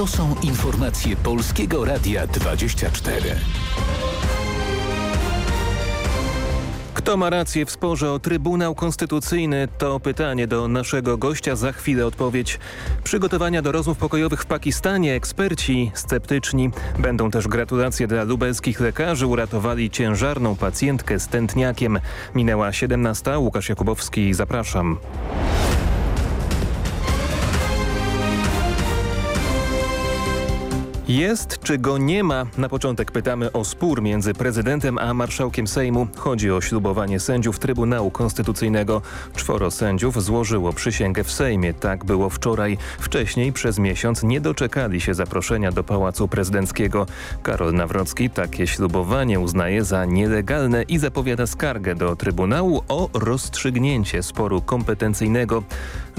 To są informacje Polskiego Radia 24. Kto ma rację w sporze o Trybunał Konstytucyjny? To pytanie do naszego gościa. Za chwilę odpowiedź. Przygotowania do rozmów pokojowych w Pakistanie. Eksperci sceptyczni. Będą też gratulacje dla lubelskich lekarzy. Uratowali ciężarną pacjentkę z tętniakiem. Minęła 17. Łukasz Jakubowski. Zapraszam. Jest czy go nie ma? Na początek pytamy o spór między prezydentem a marszałkiem Sejmu. Chodzi o ślubowanie sędziów Trybunału Konstytucyjnego. Czworo sędziów złożyło przysięgę w Sejmie. Tak było wczoraj. Wcześniej przez miesiąc nie doczekali się zaproszenia do Pałacu Prezydenckiego. Karol Nawrocki takie ślubowanie uznaje za nielegalne i zapowiada skargę do Trybunału o rozstrzygnięcie sporu kompetencyjnego.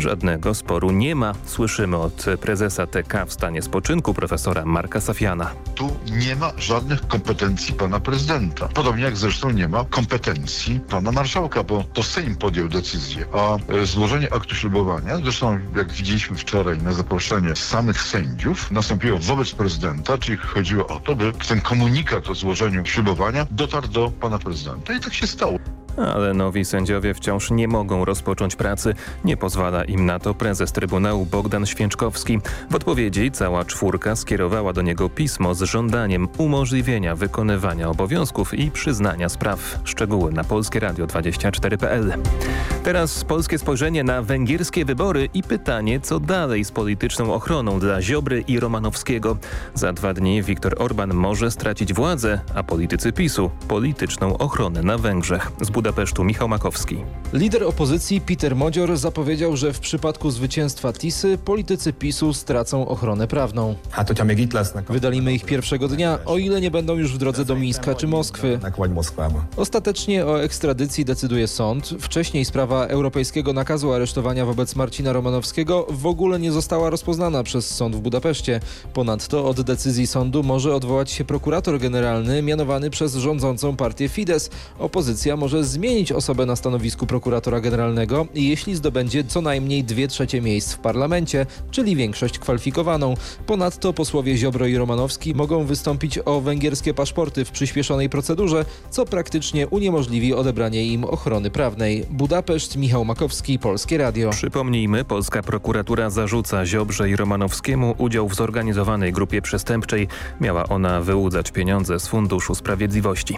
Żadnego sporu nie ma. Słyszymy od prezesa TK w stanie spoczynku profesora Marka Safiana. Tu nie ma żadnych kompetencji pana prezydenta. Podobnie jak zresztą nie ma kompetencji pana marszałka, bo to Sejm podjął decyzję. A e, złożenie aktu ślubowania, zresztą jak widzieliśmy wczoraj na zaproszenie samych sędziów, nastąpiło wobec prezydenta, czyli chodziło o to, by ten komunikat o złożeniu ślubowania dotarł do pana prezydenta. I tak się stało. Ale nowi sędziowie wciąż nie mogą rozpocząć pracy. Nie pozwala im na to prezes Trybunału Bogdan Święczkowski. W odpowiedzi cała czwórka skierowała do niego pismo z żądaniem umożliwienia wykonywania obowiązków i przyznania spraw. Szczegóły na Polskie Radio 24.pl. Teraz polskie spojrzenie na węgierskie wybory i pytanie, co dalej z polityczną ochroną dla Ziobry i Romanowskiego. Za dwa dni Viktor Orban może stracić władzę, a politycy PiSu polityczną ochronę na Węgrzech. Z Budapesztu Michał Makowski. Lider opozycji Peter Modzior zapowiedział, że w przypadku zwycięstwa Tisy politycy PiSu stracą ochronę prawną. Wydalimy ich pierwszego dnia, o ile nie będą już w drodze do Mińska czy Moskwy. Ostatecznie o ekstradycji decyduje sąd. Wcześniej sprawa europejskiego nakazu aresztowania wobec Marcina Romanowskiego w ogóle nie została rozpoznana przez sąd w Budapeszcie. Ponadto od decyzji sądu może odwołać się prokurator generalny mianowany przez rządzącą partię Fidesz. Opozycja może zmienić osobę na stanowisku prokuratora generalnego, jeśli zdobędzie co najmniej dwie trzecie miejsc w parlamencie, czyli większość kwalifikowaną. Ponadto posłowie Ziobro i Romanowski mogą wystąpić o węgierskie paszporty w przyspieszonej procedurze, co praktycznie uniemożliwi odebranie im ochrony prawnej. Budapeszt, Michał Makowski, Polskie Radio. Przypomnijmy, polska prokuratura zarzuca Ziobrze i Romanowskiemu udział w zorganizowanej grupie przestępczej. Miała ona wyłudzać pieniądze z Funduszu Sprawiedliwości.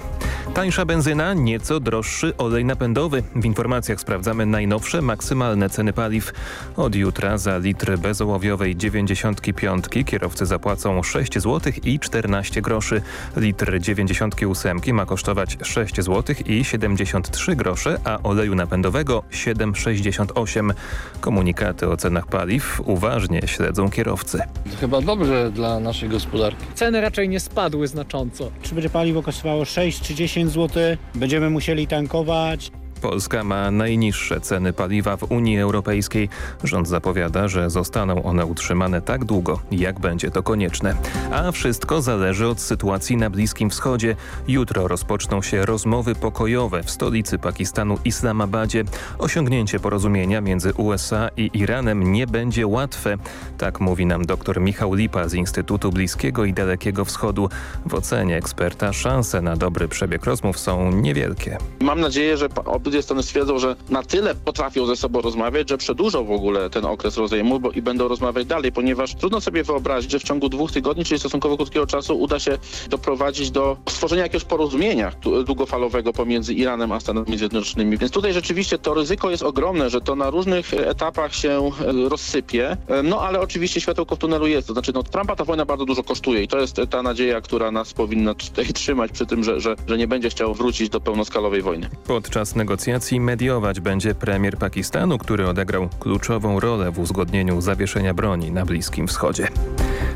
Tańsza benzyna, nieco droższy olej napędowy. W informacjach sprawdzamy najnowsze maksymalne ceny paliw. Od jutra za litr bezołowiowej 95 kierowcy zapłacą 6 zł i 14 groszy. Litr 98 ma kosztować 6 zł i 73 grosze, a oleju napędowego 7,68. Komunikaty o cenach paliw uważnie śledzą kierowcy. Chyba dobrze dla naszej gospodarki. Ceny raczej nie spadły znacząco. Czy będzie paliwo kosztowało 6 czy 10 zł, będziemy musieli tankować tankować. Polska ma najniższe ceny paliwa w Unii Europejskiej. Rząd zapowiada, że zostaną one utrzymane tak długo, jak będzie to konieczne. A wszystko zależy od sytuacji na Bliskim Wschodzie. Jutro rozpoczną się rozmowy pokojowe w stolicy Pakistanu Islamabadzie. Osiągnięcie porozumienia między USA i Iranem nie będzie łatwe. Tak mówi nam dr Michał Lipa z Instytutu Bliskiego i Dalekiego Wschodu. W ocenie eksperta szanse na dobry przebieg rozmów są niewielkie. Mam nadzieję, że obydwie strony stwierdzą, że na tyle potrafią ze sobą rozmawiać, że przedłużą w ogóle ten okres rozejmu bo, i będą rozmawiać dalej, ponieważ trudno sobie wyobrazić, że w ciągu dwóch tygodni, czyli stosunkowo krótkiego czasu uda się doprowadzić do stworzenia jakiegoś porozumienia długofalowego pomiędzy Iranem a Stanami Zjednoczonymi. Więc tutaj rzeczywiście to ryzyko jest ogromne, że to na różnych etapach się rozsypie, no ale oczywiście światełko w tunelu jest. To znaczy no, Trumpa ta wojna bardzo dużo kosztuje i to jest ta nadzieja, która nas powinna tutaj trzymać przy tym, że, że, że nie będzie chciał wrócić do pełnoskalowej wojny. Podczas negocjacji negocjacji mediować będzie premier Pakistanu, który odegrał kluczową rolę w uzgodnieniu zawieszenia broni na Bliskim Wschodzie.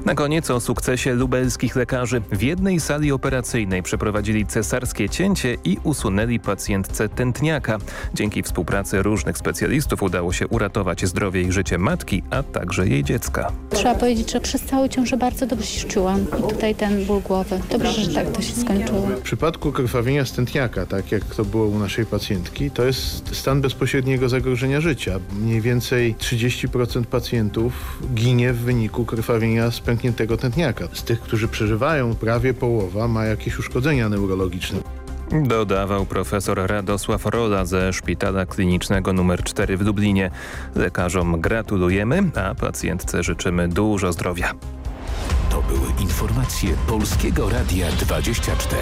Na koniec o sukcesie lubelskich lekarzy. W jednej sali operacyjnej przeprowadzili cesarskie cięcie i usunęli pacjentce tętniaka. Dzięki współpracy różnych specjalistów udało się uratować zdrowie i życie matki, a także jej dziecka. Trzeba powiedzieć, że przez całą ciążę bardzo dobrze się czułam i tutaj ten ból głowy. Dobrze, że tak to się skończyło. W przypadku krwawienia z tętniaka, tak jak to było u naszej pacjentki, To jest stan bezpośredniego zagrożenia życia. Mniej więcej 30% pacjentów ginie w wyniku krwawienia z pękniętego tętniaka. Z tych, którzy przeżywają, prawie połowa ma jakieś uszkodzenia neurologiczne. Dodawał profesor Radosław Rola ze Szpitala Klinicznego nr 4 w Dublinie. Lekarzom gratulujemy, a pacjentce życzymy dużo zdrowia. To były informacje Polskiego Radia 24.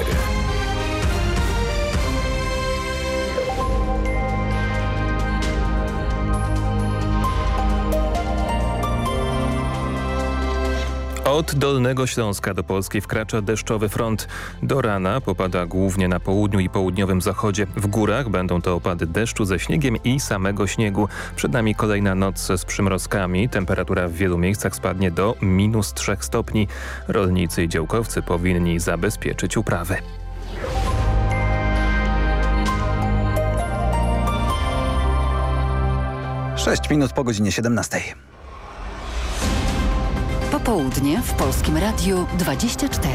Od Dolnego Śląska do Polski wkracza deszczowy front. Do rana popada głównie na południu i południowym zachodzie. W górach będą to opady deszczu ze śniegiem i samego śniegu. Przed nami kolejna noc z przymrozkami. Temperatura w wielu miejscach spadnie do minus 3 stopni. Rolnicy i działkowcy powinni zabezpieczyć uprawy. Sześć minut po godzinie 17. Popołudnie w Polskim Radiu 24.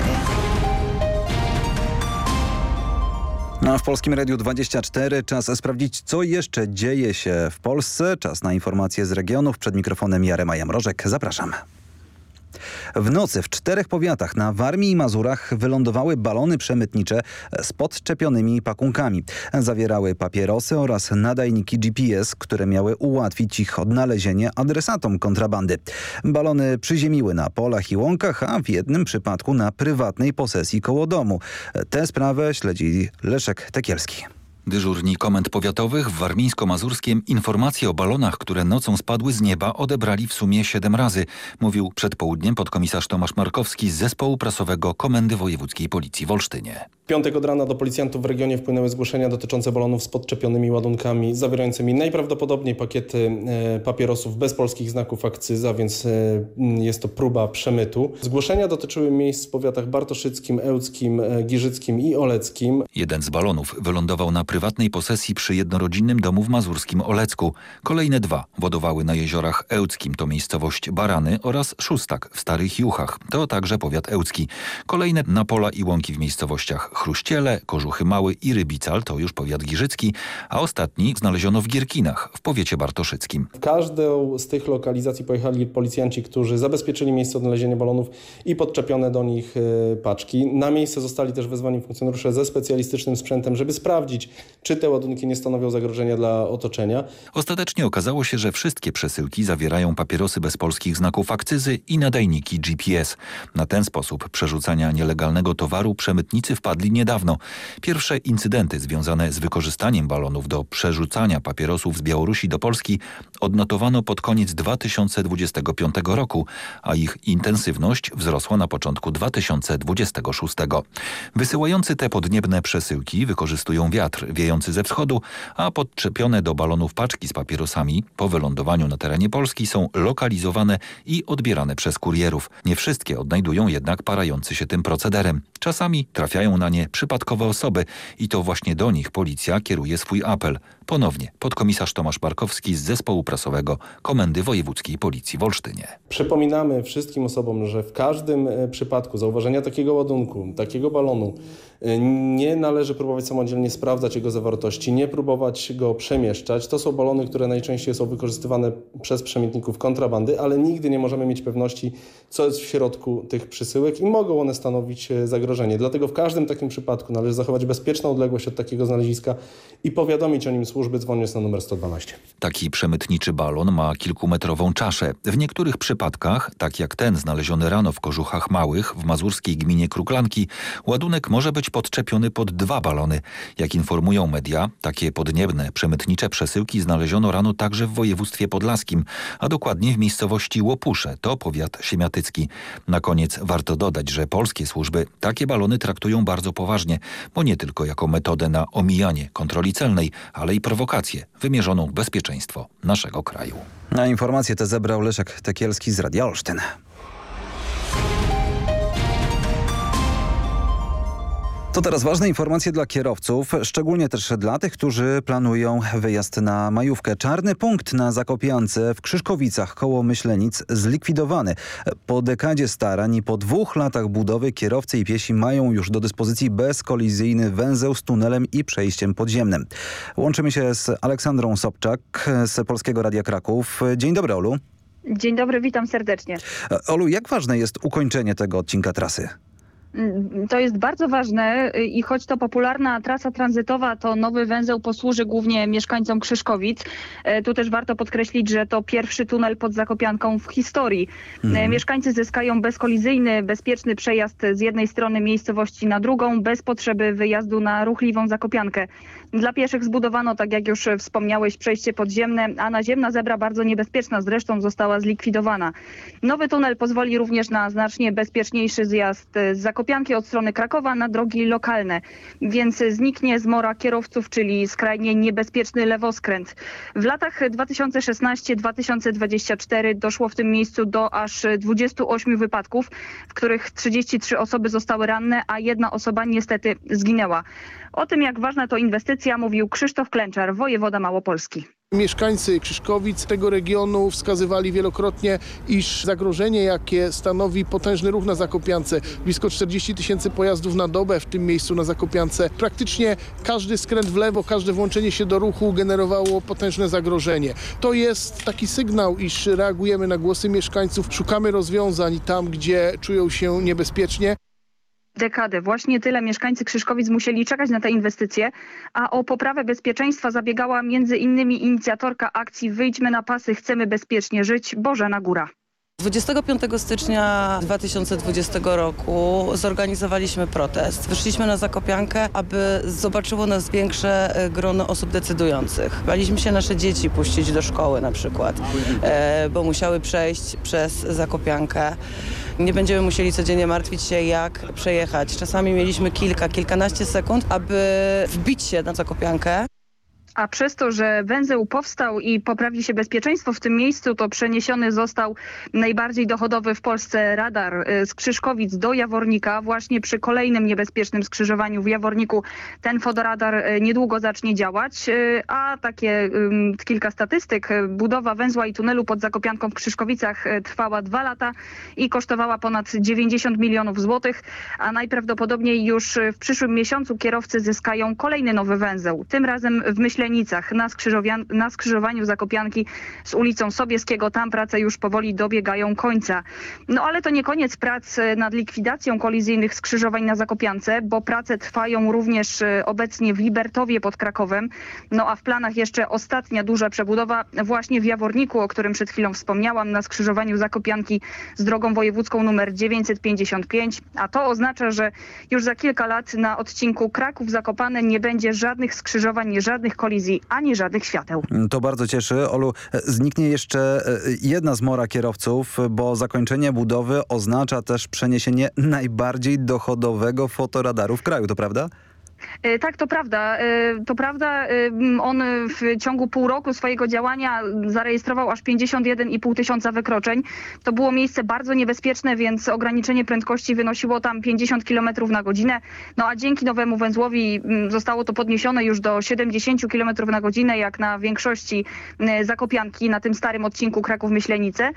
No, w Polskim Radiu 24 czas sprawdzić, co jeszcze dzieje się w Polsce. Czas na informacje z regionów. Przed mikrofonem Jarema Mrożek. Zapraszam. W nocy w czterech powiatach na Warmii i Mazurach wylądowały balony przemytnicze z podczepionymi pakunkami. Zawierały papierosy oraz nadajniki GPS, które miały ułatwić ich odnalezienie adresatom kontrabandy. Balony przyziemiły na polach i łąkach, a w jednym przypadku na prywatnej posesji koło domu. Tę sprawę śledzi Leszek Tekielski. Dyżurni komend powiatowych w Warmińsko-Mazurskiem informacje o balonach, które nocą spadły z nieba odebrali w sumie siedem razy, mówił przed południem podkomisarz Tomasz Markowski z zespołu prasowego Komendy Wojewódzkiej Policji w Olsztynie. Piątek od rana do policjantów w regionie wpłynęły zgłoszenia dotyczące balonów z podczepionymi ładunkami zawierającymi najprawdopodobniej pakiety e, papierosów bez polskich znaków akcyza, więc e, jest to próba przemytu. Zgłoszenia dotyczyły miejsc w powiatach bartoszyckim, ełckim, e, giżyckim i oleckim. Jeden z balonów wylądował na prywatnej posesji przy jednorodzinnym domu w mazurskim Olecku. Kolejne dwa wodowały na jeziorach Ełckim, to miejscowość Barany oraz Szustak w Starych Juchach, to także powiat ełcki. Kolejne na pola i łąki w miejscowościach Chruściele, Kożuchy Mały i Rybical, to już powiat giżycki, a ostatni znaleziono w Gierkinach, w powiecie bartoszyckim. W każdą z tych lokalizacji pojechali policjanci, którzy zabezpieczyli miejsce odnalezienia balonów i podczepione do nich e, paczki. Na miejsce zostali też wezwani funkcjonariusze ze specjalistycznym sprzętem, żeby sprawdzić, czy te ładunki nie stanowią zagrożenia dla otoczenia. Ostatecznie okazało się, że wszystkie przesyłki zawierają papierosy bez polskich znaków akcyzy i nadajniki GPS. Na ten sposób przerzucania nielegalnego towaru przemytnicy wpadli niedawno. Pierwsze incydenty związane z wykorzystaniem balonów do przerzucania papierosów z Białorusi do Polski odnotowano pod koniec 2025 roku, a ich intensywność wzrosła na początku 2026. Wysyłający te podniebne przesyłki wykorzystują wiatr wiejący ze wschodu, a podczepione do balonów paczki z papierosami po wylądowaniu na terenie Polski są lokalizowane i odbierane przez kurierów. Nie wszystkie odnajdują jednak parający się tym procederem. Czasami trafiają na nie przypadkowe osoby i to właśnie do nich policja kieruje swój apel. Ponownie podkomisarz Tomasz Barkowski z zespołu prasowego Komendy Wojewódzkiej Policji w Olsztynie. Przypominamy wszystkim osobom, że w każdym e, przypadku zauważenia takiego ładunku, takiego balonu nie należy próbować samodzielnie sprawdzać jego zawartości, nie próbować go przemieszczać. To są balony, które najczęściej są wykorzystywane przez przemytników kontrabandy, ale nigdy nie możemy mieć pewności, co jest w środku tych przysyłek i mogą one stanowić e, zagrożenie. Dlatego w każdym takim przypadku należy zachować bezpieczną odległość od takiego znaleziska i powiadomić o nim służby dzwoniąc na numer 112. Taki przemytniczy balon ma kilkumetrową czaszę. W niektórych przypadkach, tak jak ten znaleziony rano w Kożuchach Małych w mazurskiej gminie Kruklanki, ładunek może być podczepiony pod dwa balony. Jak informują media, takie podniebne przemytnicze przesyłki znaleziono rano także w województwie podlaskim, a dokładnie w miejscowości Łopusze, to powiat siemiatycki. Na koniec warto dodać, że polskie służby takie balony traktują bardzo poważnie, bo nie tylko jako metodę na omijanie kontroli celnej, ale i prowokację wymierzoną w bezpieczeństwo naszego kraju. Na informacje te zebrał Leszek Tekielski z Radia Olsztyn. To teraz ważne informacje dla kierowców, szczególnie też dla tych, którzy planują wyjazd na majówkę. Czarny punkt na Zakopiance w Krzyszkowicach koło Myślenic zlikwidowany. Po dekadzie starań i po dwóch latach budowy kierowcy i piesi mają już do dyspozycji bezkolizyjny węzeł z tunelem i przejściem podziemnym. Łączymy się z Aleksandrą Sobczak z Polskiego Radia Kraków. Dzień dobry Olu. Dzień dobry, witam serdecznie. Olu, jak ważne jest ukończenie tego odcinka trasy? To jest bardzo ważne i choć to popularna trasa tranzytowa, to nowy węzeł posłuży głównie mieszkańcom Krzyszkowic. E, tu też warto podkreślić, że to pierwszy tunel pod Zakopianką w historii. E, mhm. Mieszkańcy zyskają bezkolizyjny, bezpieczny przejazd z jednej strony miejscowości na drugą, bez potrzeby wyjazdu na ruchliwą Zakopiankę. Dla pieszych zbudowano, tak jak już wspomniałeś, przejście podziemne, a naziemna zebra bardzo niebezpieczna zresztą została zlikwidowana. Nowy tunel pozwoli również na znacznie bezpieczniejszy zjazd z Zakopianki od strony Krakowa na drogi lokalne, więc zniknie zmora kierowców, czyli skrajnie niebezpieczny lewoskręt. W latach 2016-2024 doszło w tym miejscu do aż 28 wypadków, w których 33 osoby zostały ranne, a jedna osoba niestety zginęła. O tym, jak ważna to inwestycja, mówił Krzysztof Klęczar, wojewoda Małopolski. Mieszkańcy Krzyszkowic tego regionu wskazywali wielokrotnie, iż zagrożenie, jakie stanowi potężny ruch na Zakopiance, blisko 40 tysięcy pojazdów na dobę w tym miejscu na Zakopiance, praktycznie każdy skręt w lewo, każde włączenie się do ruchu generowało potężne zagrożenie. To jest taki sygnał, iż reagujemy na głosy mieszkańców, szukamy rozwiązań tam, gdzie czują się niebezpiecznie dekadę. Właśnie tyle mieszkańcy Krzyszkowic musieli czekać na te inwestycje, a o poprawę bezpieczeństwa zabiegała między innymi inicjatorka akcji Wyjdźmy na pasy, chcemy bezpiecznie żyć, Bożena Góra. 25 stycznia 2020 roku zorganizowaliśmy protest. Wyszliśmy na Zakopiankę, aby zobaczyło nas większe e, grono osób decydujących. Baliśmy się nasze dzieci puścić do szkoły na przykład, e, bo musiały przejść przez Zakopiankę. Nie będziemy musieli codziennie martwić się, jak przejechać. Czasami mieliśmy kilka, kilkanaście sekund, aby wbić się na Zakopiankę. A przez to, że węzeł powstał i poprawi się bezpieczeństwo w tym miejscu, to przeniesiony został najbardziej dochodowy w Polsce radar y, z Krzyszkowic do Jawornika. Właśnie przy kolejnym niebezpiecznym skrzyżowaniu w Jaworniku ten fotoradar y, niedługo zacznie działać. Y, a takie kilka statystyk. Budowa węzła i tunelu pod Zakopianką w Krzyszkowicach trwała dwa lata i kosztowała ponad 90 milionów złotych, a najprawdopodobniej już w przyszłym miesiącu kierowcy zyskają kolejny nowy węzeł. Tym razem w myśl Na, na skrzyżowaniu Zakopianki z ulicą Sobieskiego. Tam prace już powoli dobiegają końca. No ale to nie koniec prac e, nad likwidacją kolizyjnych skrzyżowań na Zakopiance, bo prace trwają również e, obecnie w Libertowie pod Krakowem. No a w planach jeszcze ostatnia duża przebudowa właśnie w Jaworniku, o którym przed chwilą wspomniałam, na skrzyżowaniu Zakopianki z drogą wojewódzką numer 955. A to oznacza, że już za kilka lat na odcinku Kraków-Zakopane nie będzie żadnych skrzyżowań, żadnych kolizji kolizji, ani żadnych świateł. To bardzo cieszy. Olu, zniknie jeszcze e, jedna zmora kierowców, bo zakończenie budowy oznacza też przeniesienie najbardziej dochodowego fotoradaru w kraju, to prawda? E, tak, to prawda. E, to prawda, e, on w ciągu pół roku swojego działania zarejestrował aż 51,5 tysiąca wykroczeń. To było miejsce bardzo niebezpieczne, więc ograniczenie prędkości wynosiło tam 50 km na godzinę. No a dzięki nowemu węzłowi zostało to podniesione już do 70 km na godzinę, jak na większości Zakopianki na tym starym odcinku Kraków-Myślenice.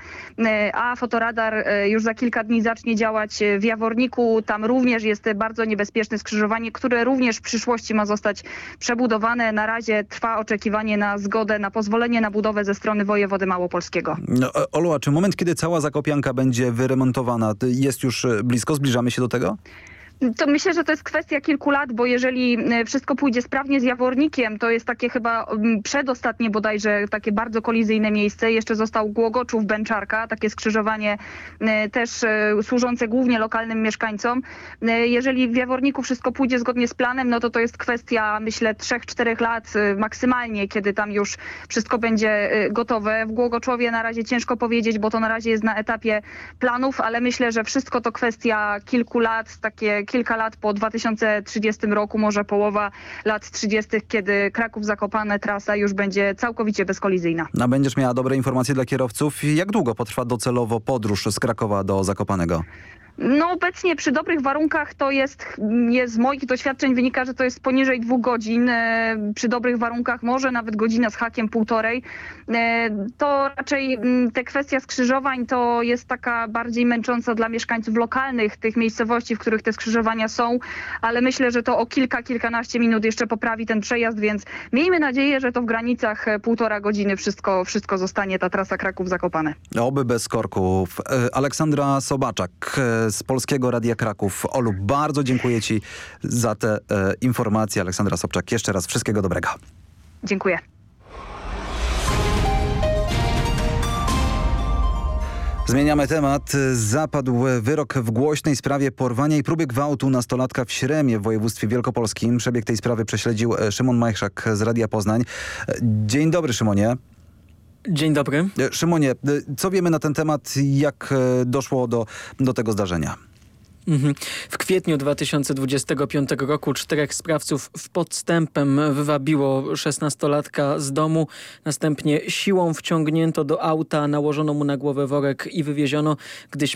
A fotoradar już za kilka dni zacznie działać w Jaworniku. Tam również jest bardzo niebezpieczne skrzyżowanie, które również również w przyszłości ma zostać przebudowane. Na razie trwa oczekiwanie na zgodę, na pozwolenie na budowę ze strony wojewody małopolskiego. No, Olu, a czy moment, kiedy cała Zakopianka będzie wyremontowana, jest już e, blisko? Zbliżamy się do tego? To myślę, że to jest kwestia kilku lat, bo jeżeli e, wszystko pójdzie sprawnie z Jawornikiem, to jest takie chyba mm, przedostatnie bodajże takie bardzo kolizyjne miejsce. Jeszcze został Głogoczów Bęczarka, takie skrzyżowanie e, też e, służące głównie lokalnym mieszkańcom. Jeżeli w Jaworniku wszystko pójdzie zgodnie z planem, no to to jest kwestia myślę 3-4 lat maksymalnie, kiedy tam już wszystko będzie gotowe. W Głogoczowie na razie ciężko powiedzieć, bo to na razie jest na etapie planów, ale myślę, że wszystko to kwestia kilku lat, takie kilka lat po 2030 roku, może połowa lat 30., kiedy Kraków-Zakopane trasa już będzie całkowicie bezkolizyjna. A będziesz miała dobre informacje dla kierowców. Jak długo potrwa docelowo podróż z Krakowa do Zakopanego? No obecnie przy dobrych warunkach to jest, jest z moich doświadczeń wynika, że to jest poniżej dwóch godzin. E, przy dobrych warunkach może nawet godzina z hakiem półtorej. E, to raczej m, te kwestia skrzyżowań to jest taka bardziej męcząca dla mieszkańców lokalnych tych miejscowości, w których te skrzyżowania są, ale myślę, że to o kilka, kilkanaście minut jeszcze poprawi ten przejazd, więc miejmy nadzieję, że to w granicach e, półtora godziny wszystko, wszystko zostanie ta trasa Kraków-Zakopane. Oby bez korków. Aleksandra Sobaczak z Polskiego Radia Kraków. Olu, bardzo dziękuję Ci za te e, informacje. Aleksandra Sobczak, jeszcze raz wszystkiego dobrego. Dziękuję. Zmieniamy temat. Zapadł wyrok w głośnej sprawie porwania i próby gwałtu nastolatka w Śremie w województwie wielkopolskim. Przebieg tej sprawy prześledził e, Szymon Majchrzak z Radia Poznań. E, Dzień dobry Szymonie. Dzień dobry. E, Szymonie, e, co wiemy na ten temat? Jak e, doszło do, do tego zdarzenia? Mhm. W kwietniu 2025 roku czterech sprawców w podstępem wywabiło 16-latka z domu. Następnie siłą wciągnięto do auta, nałożono mu na głowę worek i wywieziono. Gdy,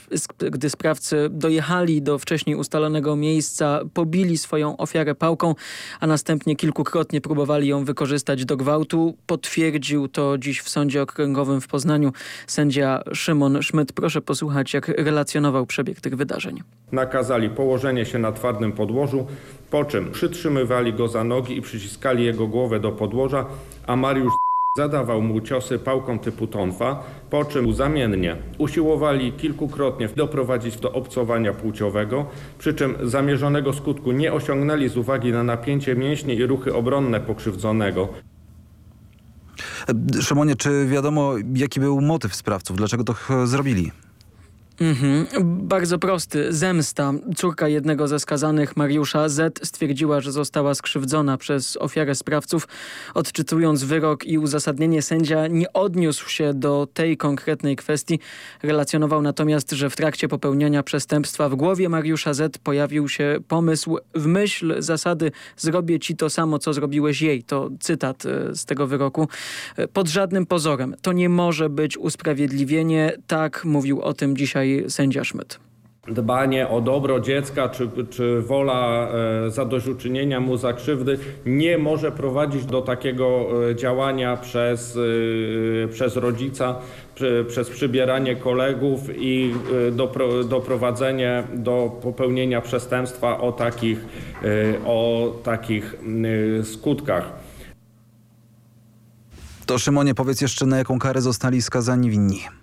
gdy sprawcy dojechali do wcześniej ustalonego miejsca, pobili swoją ofiarę pałką, a następnie kilkukrotnie próbowali ją wykorzystać do gwałtu. Potwierdził to dziś w Sądzie Okręgowym w Poznaniu sędzia Szymon Szmyt. Proszę posłuchać, jak relacjonował przebieg tych wydarzeń. Nakazali położenie się na twardym podłożu, po czym przytrzymywali go za nogi i przyciskali jego głowę do podłoża, a Mariusz zadawał mu ciosy pałką typu tonfa, po czym zamiennie usiłowali kilkukrotnie doprowadzić do obcowania płciowego, przy czym zamierzonego skutku nie osiągnęli z uwagi na napięcie mięśni i ruchy obronne pokrzywdzonego. Szymonie, czy wiadomo jaki był motyw sprawców? Dlaczego to zrobili? Mhm. Bardzo prosty. Zemsta. Córka jednego ze skazanych, Mariusza Z, stwierdziła, że została skrzywdzona przez ofiarę sprawców. Odczytując wyrok i uzasadnienie, sędzia nie odniósł się do tej konkretnej kwestii. Relacjonował natomiast, że w trakcie popełniania przestępstwa w głowie Mariusza Z pojawił się pomysł w myśl zasady zrobię ci to samo, co zrobiłeś jej. To cytat e, z tego wyroku. E, Pod żadnym pozorem. To nie może być usprawiedliwienie. Tak mówił o tym dzisiaj sędzia Szmyt. Dbanie o dobro dziecka czy, czy wola e, zadośćuczynienia mu za krzywdy nie może prowadzić do takiego e, działania przez, e, przez rodzica, przez przybieranie kolegów i dopro, doprowadzenie do popełnienia przestępstwa o takich, o takich skutkach. To Szymonie, powiedz jeszcze na jaką karę zostali skazani winni.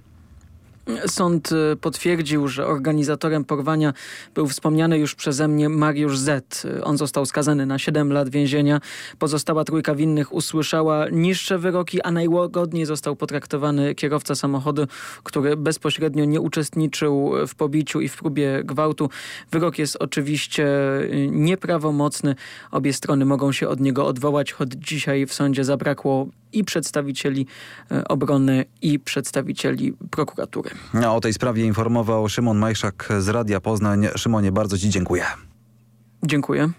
Sąd y, potwierdził, że organizatorem porwania był wspomniany już przeze mnie Mariusz Z. On został skazany na 7 lat więzienia. Pozostała trójka winnych usłyszała niższe wyroki, a najłagodniej został potraktowany kierowca samochodu, który bezpośrednio nie uczestniczył w pobiciu i w próbie gwałtu. Wyrok jest oczywiście y, nieprawomocny. Obie strony mogą się od niego odwołać, choć dzisiaj w sądzie zabrakło i przedstawicieli y, obrony i przedstawicieli prokuratury. A o tej sprawie informował Szymon Majszak z Radia Poznań. Szymonie, bardzo Ci dziękuję. Dziękuję.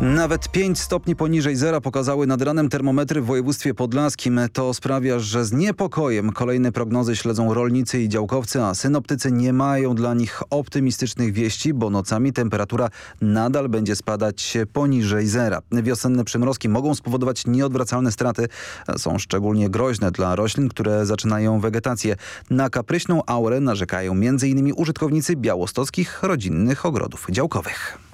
Nawet 5 stopni poniżej zera pokazały nad ranem termometry w województwie podlaskim. To sprawia, że z niepokojem kolejne prognozy śledzą rolnicy i działkowcy, a synoptycy nie mają dla nich optymistycznych wieści, bo nocami temperatura nadal będzie spadać poniżej zera. Wiosenne przymrozki mogą spowodować nieodwracalne straty. Są szczególnie groźne dla roślin, które zaczynają wegetację. Na kapryśną aurę narzekają m.in. użytkownicy białostockich rodzinnych ogrodów działkowych.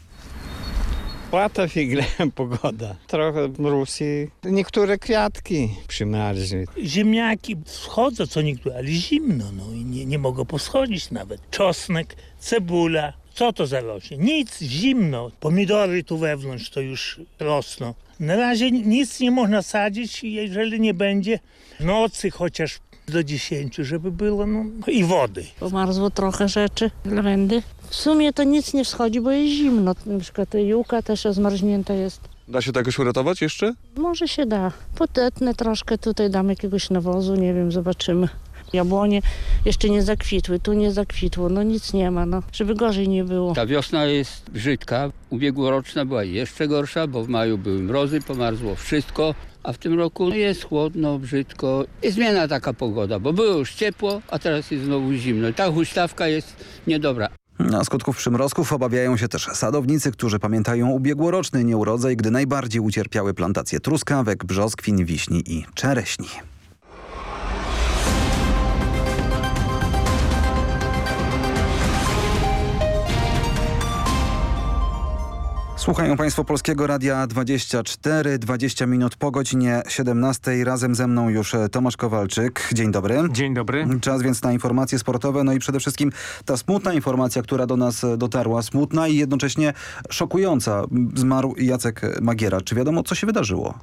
Łata figle pogoda. Trochę mróz niektóre kwiatki przymarzły. Ziemniaki wschodzą co niektóre, ale zimno, no i nie, nie mogą poschodzić nawet. Czosnek, cebula. Co to za rośnie? Nic, zimno. Pomidory tu wewnątrz to już rosną. Na razie nic nie można sadzić, jeżeli nie będzie nocy chociaż do 10, żeby było, no i wody. Pomarzło trochę rzeczy, lawendy. W sumie to nic nie wschodzi, bo jest zimno. Na przykład juka też zmarznięta jest. Da się to jakoś uratować jeszcze? Może się da. Potetnę troszkę, tutaj dam jakiegoś nawozu, nie wiem, zobaczymy. Jabłonie jeszcze nie zakwitły, tu nie zakwitło, no nic nie ma, no, żeby gorzej nie było. Ta wiosna jest brzydka. Ubiegłoroczna była jeszcze gorsza, bo w maju były mrozy, pomarzło wszystko, A w tym roku jest chłodno, brzydko. I zmiana taka pogoda, bo było już ciepło, a teraz jest znowu zimno. Ta huśtawka jest niedobra. Na skutków przymrozków obawiają się też sadownicy, którzy pamiętają ubiegłoroczny nieurodzaj, gdy najbardziej ucierpiały plantacje truskawek, brzoskwin, wiśni i czereśni. Słuchają Państwo Polskiego Radia 24, 20 minut po godzinie 17. Razem ze mną już e, Tomasz Kowalczyk. Dzień dobry. Dzień dobry. Czas więc na informacje sportowe, no i przede wszystkim ta smutna informacja, która do nas e, dotarła. Smutna i jednocześnie szokująca. Zmarł Jacek Magiera. Czy wiadomo, co się wydarzyło?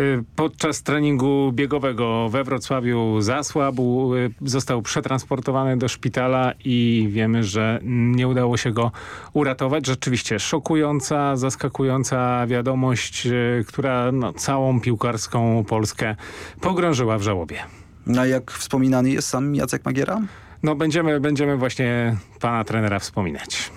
Y, podczas treningu biegowego we Wrocławiu zasłabł, został przetransportowany do szpitala i wiemy, że nie udało się go uratować. Rzeczywiście szokująca, zaskakująca wiadomość, y, która no, całą piłkarską Polskę pogrążyła w żałobie. A jak wspominany jest sam Jacek Magiera? No będziemy, będziemy właśnie pana trenera wspominać.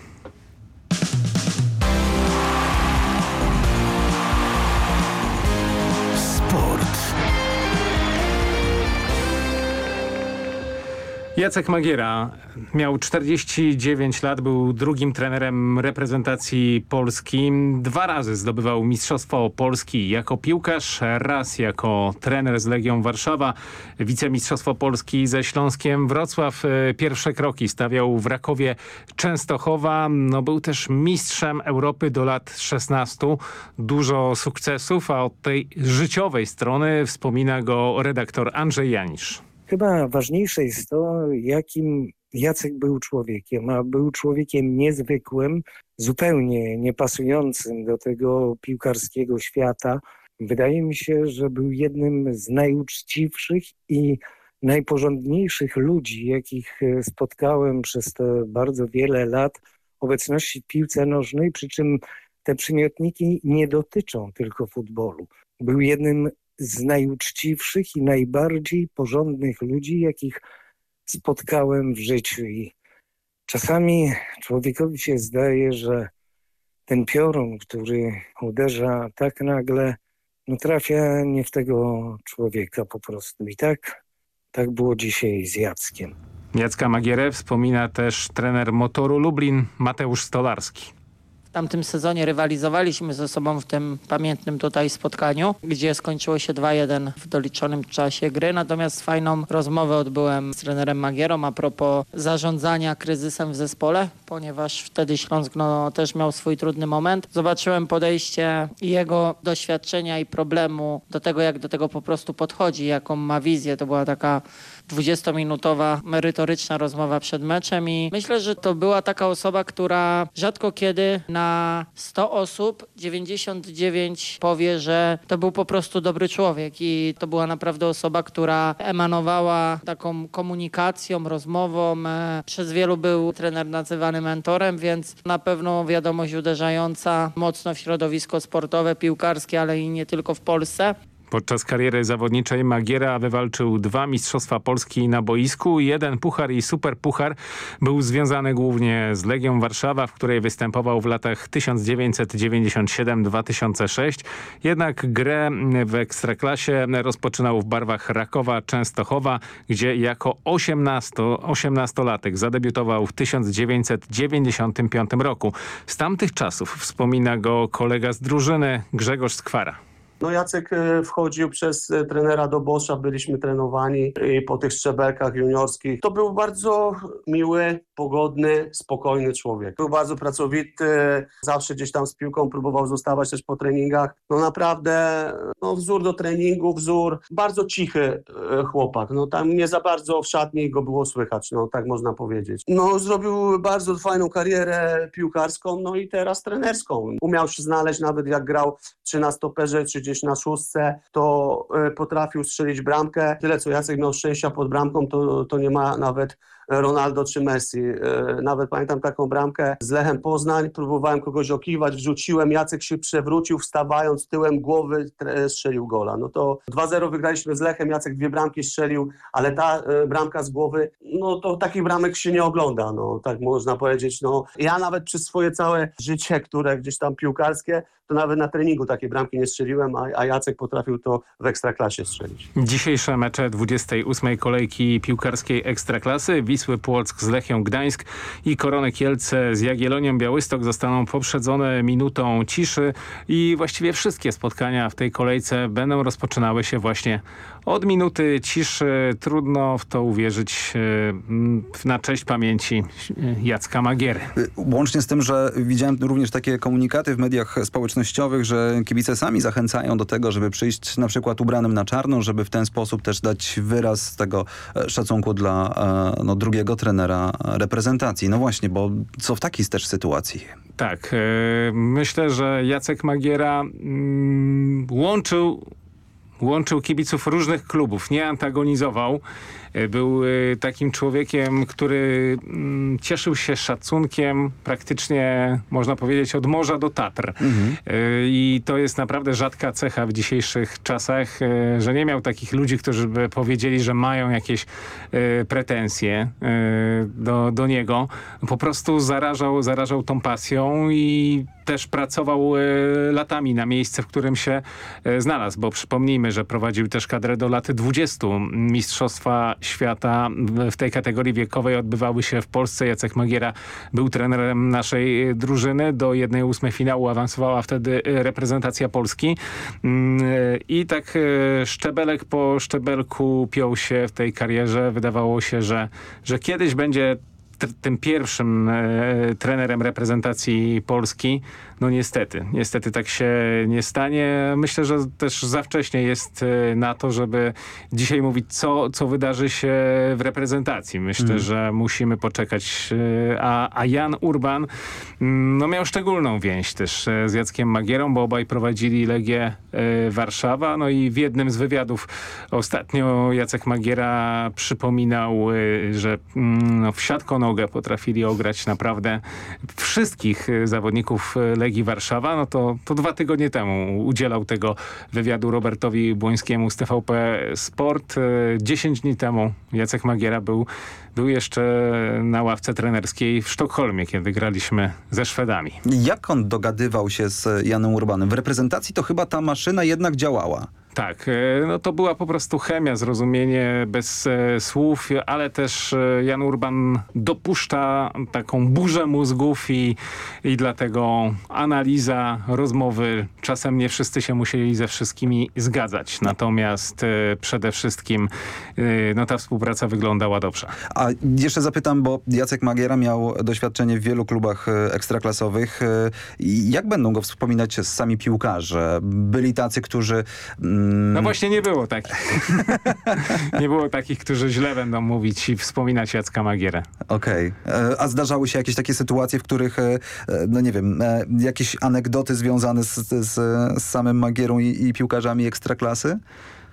Jacek Magiera miał 49 lat, był drugim trenerem reprezentacji Polski. Dwa razy zdobywał Mistrzostwo Polski jako piłkarz, raz jako trener z Legią Warszawa, wicemistrzostwo Polski ze Śląskiem Wrocław. Pierwsze kroki stawiał w Rakowie Częstochowa. No, był też mistrzem Europy do lat 16. Dużo sukcesów, a od tej życiowej strony wspomina go redaktor Andrzej Janisz. Chyba ważniejsze jest to, jakim Jacek był człowiekiem, a był człowiekiem niezwykłym, zupełnie niepasującym do tego piłkarskiego świata. Wydaje mi się, że był jednym z najuczciwszych i najporządniejszych ludzi, jakich spotkałem przez te bardzo wiele lat obecności w piłce nożnej, przy czym te przymiotniki nie dotyczą tylko futbolu. Był jednym z najuczciwszych i najbardziej porządnych ludzi, jakich spotkałem w życiu. I czasami człowiekowi się zdaje, że ten piorun, który uderza tak nagle, no trafia nie w tego człowieka po prostu. I tak, tak było dzisiaj z Jackiem. Jacka Magierę wspomina też trener motoru Lublin Mateusz Stolarski tamtym sezonie rywalizowaliśmy ze sobą w tym pamiętnym tutaj spotkaniu, gdzie skończyło się 2-1 w doliczonym czasie gry. Natomiast fajną rozmowę odbyłem z trenerem Magierą a propos zarządzania kryzysem w zespole, ponieważ wtedy Śląsk no, też miał swój trudny moment. Zobaczyłem podejście jego doświadczenia i problemu do tego, jak do tego po prostu podchodzi, jaką ma wizję. To była taka 20-minutowa merytoryczna rozmowa przed meczem i myślę, że to była taka osoba, która rzadko kiedy na 100 osób 99 powie, że to był po prostu dobry człowiek i to była naprawdę osoba, która emanowała taką komunikacją, rozmową. E, przez wielu był trener nazywany mentorem, więc na pewno wiadomość uderzająca mocno w środowisko sportowe, piłkarskie, ale i nie tylko w Polsce. Podczas kariery zawodniczej Magiera wywalczył dwa Mistrzostwa Polski na boisku. Jeden puchar i super puchar był związany głównie z Legią Warszawa, w której występował w latach 1997-2006. Jednak grę w Ekstraklasie rozpoczynał w barwach Rakowa Częstochowa, gdzie jako 18, 18-latek zadebiutował w 1995 roku. Z tamtych czasów wspomina go kolega z drużyny Grzegorz Skwara. No Jacek e, wchodził przez e, trenera do Boscha, byliśmy trenowani po tych szczebelkach juniorskich. To był bardzo miły, pogodny, spokojny człowiek. Był bardzo pracowity, zawsze gdzieś tam z piłką próbował zostawać też po treningach. No naprawdę no wzór do treningu, wzór, bardzo cichy e, chłopak. No tam nie za bardzo w szatni go było słychać, no tak można powiedzieć. No zrobił bardzo fajną karierę piłkarską, no i teraz trenerską. Umiał się znaleźć nawet jak grał czy na stoperze, czy gdzieś na szóstce, to e, potrafił strzelić bramkę. Tyle co Jacek miał szczęścia pod bramką, to, to nie ma nawet Ronaldo czy Messi. E, nawet pamiętam taką bramkę z Lechem Poznań, próbowałem kogoś okiwać, wrzuciłem, Jacek się przewrócił, wstawając tyłem głowy, strzelił gola. No to 2-0 wygraliśmy z Lechem, Jacek dwie bramki strzelił, ale ta e, bramka z głowy, no to takich bramek się nie ogląda, no tak można powiedzieć. No, ja nawet przez swoje całe życie, które gdzieś tam piłkarskie, to nawet na treningu takie bramki nie strzeliłem, a, a Jacek potrafił to w Ekstraklasie strzelić. Dzisiejsze mecze 28. kolejki piłkarskiej Ekstraklasy Wisły Płock z Lechią Gdańsk i Korony Kielce z Jagiellonią Białystok zostaną poprzedzone minutą ciszy i właściwie wszystkie spotkania w tej kolejce będą rozpoczynały się właśnie od minuty ciszy. Trudno w to uwierzyć e, na cześć pamięci Jacka Magiery. Łącznie z tym, że widziałem również takie komunikaty w mediach społecznościowych, że kibice sami zachęcają do tego, żeby przyjść na przykład ubranym na czarno, żeby w ten sposób też dać wyraz tego e, szacunku dla e, no, drugiego trenera reprezentacji. No właśnie, bo co w takiej też sytuacji? Tak, myślę, że Jacek Magiera mm, łączył łączył kibiców różnych klubów, nie antagonizował. E, był e, takim człowiekiem, który mm, cieszył się szacunkiem praktycznie, można powiedzieć, od morza do Tatr. Mhm. E, I to jest naprawdę rzadka cecha w dzisiejszych czasach, że nie miał takich ludzi, którzy by powiedzieli, że mają jakieś pretensje do, do niego. Po prostu zarażał, zarażał tą pasją i też pracował latami na miejsce, w którym się znalazł, bo przypomnijmy, że prowadził też kadrę do lat 20 Mistrzostwa Świata w tej kategorii wiekowej odbywały się w Polsce. Jacek Magiera był trenerem naszej drużyny. Do 1-8 finału awansowała wtedy reprezentacja Polski. Mm, I tak e, szczebelek po szczebelku piął się w tej karierze. Wydawało się, że, że kiedyś będzie tym pierwszym e, trenerem reprezentacji Polski. No niestety, niestety tak się nie stanie. Myślę, że też za wcześnie jest e, na to, żeby dzisiaj mówić, co, co wydarzy się w reprezentacji. Myślę, mm. że musimy poczekać. E, a, a Jan Urban mm, no miał szczególną więź też e, z Jackiem Magierą, bo obaj prowadzili Legię Warszawa. No i w jednym z wywiadów ostatnio Jacek Magiera przypominał, że mm, no, w siatkonogę potrafili ograć naprawdę wszystkich zawodników Legii Legii Warszawa, no to, to dwa tygodnie temu udzielał tego wywiadu Robertowi Błońskiemu z TVP Sport. E, dziesięć dni temu Jacek Magiera był, był jeszcze na ławce trenerskiej w Sztokholmie, kiedy graliśmy ze Szwedami. Jak on dogadywał się z Janem Urbanem? W reprezentacji to chyba ta maszyna jednak działała. Tak, e, no to była po prostu chemia, zrozumienie bez e, słów, ale też e, Jan Urban dopuszcza taką burzę mózgów i, i dlatego analiza, rozmowy, czasem nie wszyscy się musieli ze wszystkimi zgadzać, natomiast przede wszystkim no ta współpraca wyglądała dobrze. A jeszcze zapytam, bo Jacek Magiera miał doświadczenie w wielu klubach ekstraklasowych. Jak będą go wspominać sami piłkarze? Byli tacy, którzy mm, no właśnie nie było takich. nie było takich, którzy źle będą mówić i wspominać Jacka Magierę. Okej. Okay. E, a zdarzały się jakieś takie sytuacje, w których, e, e, no nie wiem, jakieś anegdoty związane z, z, z samym Magierą i, i piłkarzami ekstraklasy?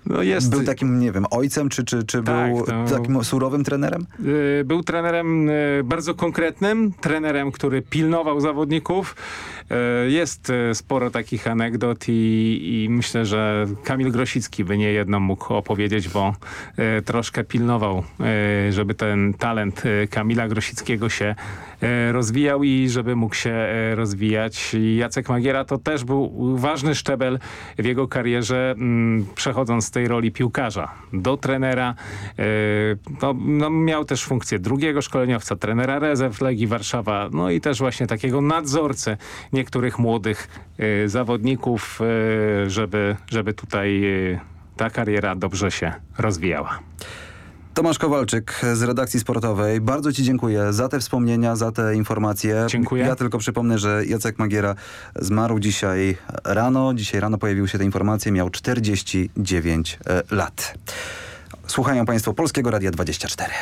No jest... Był takim, nie wiem, ojcem, czy, czy, czy tak, był to... takim surowym trenerem? Był trenerem bardzo konkretnym, trenerem, który pilnował zawodników, jest e, sporo takich anegdot i, i, myślę, że Kamil Grosicki by nie jedną mógł opowiedzieć, bo e, troszkę pilnował, żeby ten talent Kamila Grosickiego się rozwijał i żeby mógł się rozwijać. Jacek Magiera to też był ważny szczebel w jego karierze, mm, przechodząc z tej roli piłkarza do trenera. No, no miał też funkcję drugiego szkoleniowca, trenera rezerw Legii Warszawa, no i też właśnie takiego nadzorcy niektórych młodych y, zawodników, y, żeby, żeby tutaj y, ta kariera dobrze się rozwijała. Tomasz Kowalczyk z redakcji sportowej. Bardzo Ci dziękuję za te wspomnienia, za te informacje. Dziękuję. Ja tylko przypomnę, że Jacek Magiera zmarł dzisiaj rano. Dzisiaj rano pojawiły się te informacje. Miał 49 e, lat. Słuchają Państwo Polskiego Radia 24.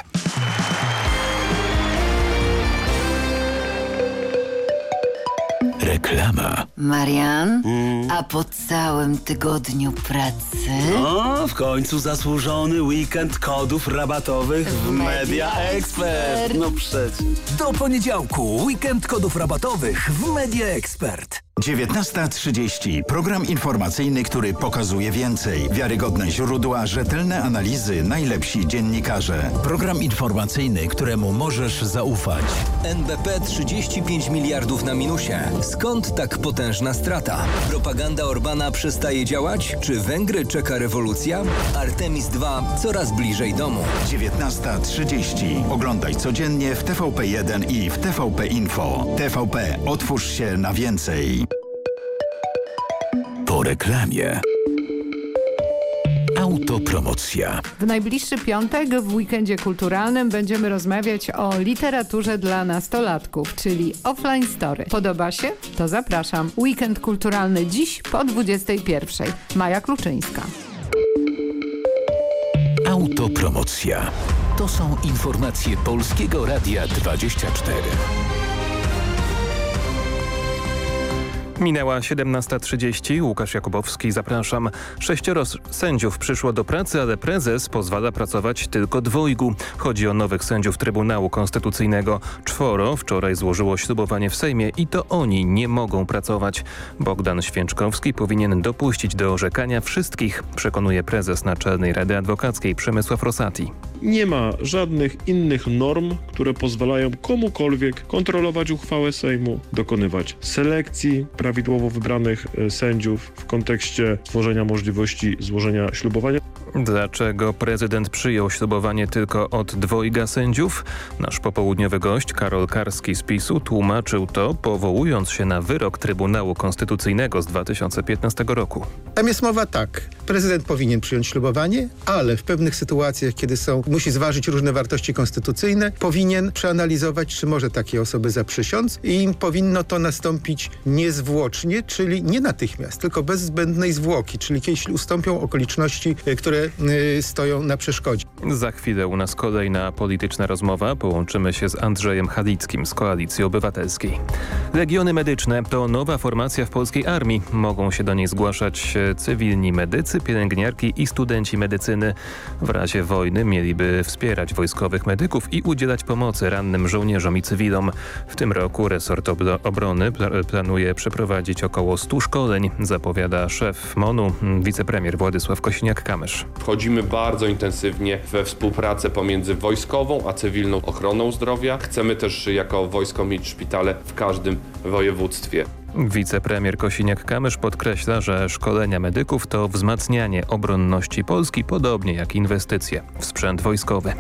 Reklama. Marian, a po całym tygodniu pracy... No, w końcu zasłużony weekend kodów rabatowych w Media Expert. No przecież. Do poniedziałku weekend kodów rabatowych w Media Expert. 19.30. Program informacyjny, który pokazuje więcej. Wiarygodne źródła, rzetelne analizy, najlepsi dziennikarze. Program informacyjny, któremu możesz zaufać. NBP 35 miliardów na minusie. Skąd tak potężna strata? Propaganda Orbana przestaje działać? Czy Węgry czeka rewolucja? Artemis II coraz bliżej domu. 19.30. Oglądaj codziennie w TVP1 i w TVP Info. TVP. Otwórz się na więcej. Reklamie. Autopromocja. W najbliższy piątek w weekendzie kulturalnym będziemy rozmawiać o literaturze dla nastolatków, czyli offline story. Podoba się? To zapraszam. Weekend kulturalny dziś po 21. Maja Kluczyńska. Autopromocja. To są informacje Polskiego Radia 24. Minęła 17.30. Łukasz Jakubowski, zapraszam. Sześcioro sędziów przyszło do pracy, ale prezes pozwala pracować tylko dwojgu. Chodzi o nowych sędziów Trybunału Konstytucyjnego. Czworo wczoraj złożyło ślubowanie w Sejmie i to oni nie mogą pracować. Bogdan Święczkowski powinien dopuścić do orzekania wszystkich, przekonuje prezes Naczelnej Rady Adwokackiej Przemysław Rosati. Nie ma żadnych innych norm, które pozwalają komukolwiek kontrolować uchwałę Sejmu, dokonywać selekcji prawidłowo wybranych e, sędziów w kontekście stworzenia możliwości złożenia ślubowania. Dlaczego prezydent przyjął ślubowanie tylko od dwojga sędziów? Nasz popołudniowy gość Karol Karski z PiSu tłumaczył to, powołując się na wyrok Trybunału Konstytucyjnego z 2015 roku. Tam jest mowa tak. Prezydent powinien przyjąć ślubowanie, ale w pewnych sytuacjach, kiedy są, musi zważyć różne wartości konstytucyjne, powinien przeanalizować, czy może takie osoby zaprzysiąc i powinno to nastąpić niezwłocznie, czyli nie natychmiast, tylko bez zbędnej zwłoki, czyli jeśli ustąpią okoliczności, które y, stoją na przeszkodzie. Za chwilę u nas kolejna polityczna rozmowa. Połączymy się z Andrzejem Halickim z Koalicji Obywatelskiej. Legiony medyczne to nowa formacja w polskiej armii. Mogą się do niej zgłaszać cywilni medycy, pielęgniarki i studenci medycyny. W razie wojny mieliby wspierać wojskowych medyków i udzielać pomocy rannym żołnierzom i cywilom. W tym roku resort obrony pla planuje przeprowadzić około 100 szkoleń, zapowiada szef MONU, wicepremier Władysław Kosiniak-Kamysz. Wchodzimy bardzo intensywnie we współpracę pomiędzy wojskową a cywilną ochroną zdrowia. Chcemy też jako wojsko mieć szpitale w każdym województwie. Wicepremier Kosiniak-Kamysz podkreśla, że szkolenia medyków to wzmacnianie obronności Polski, podobnie jak inwestycje w sprzęt wojskowy.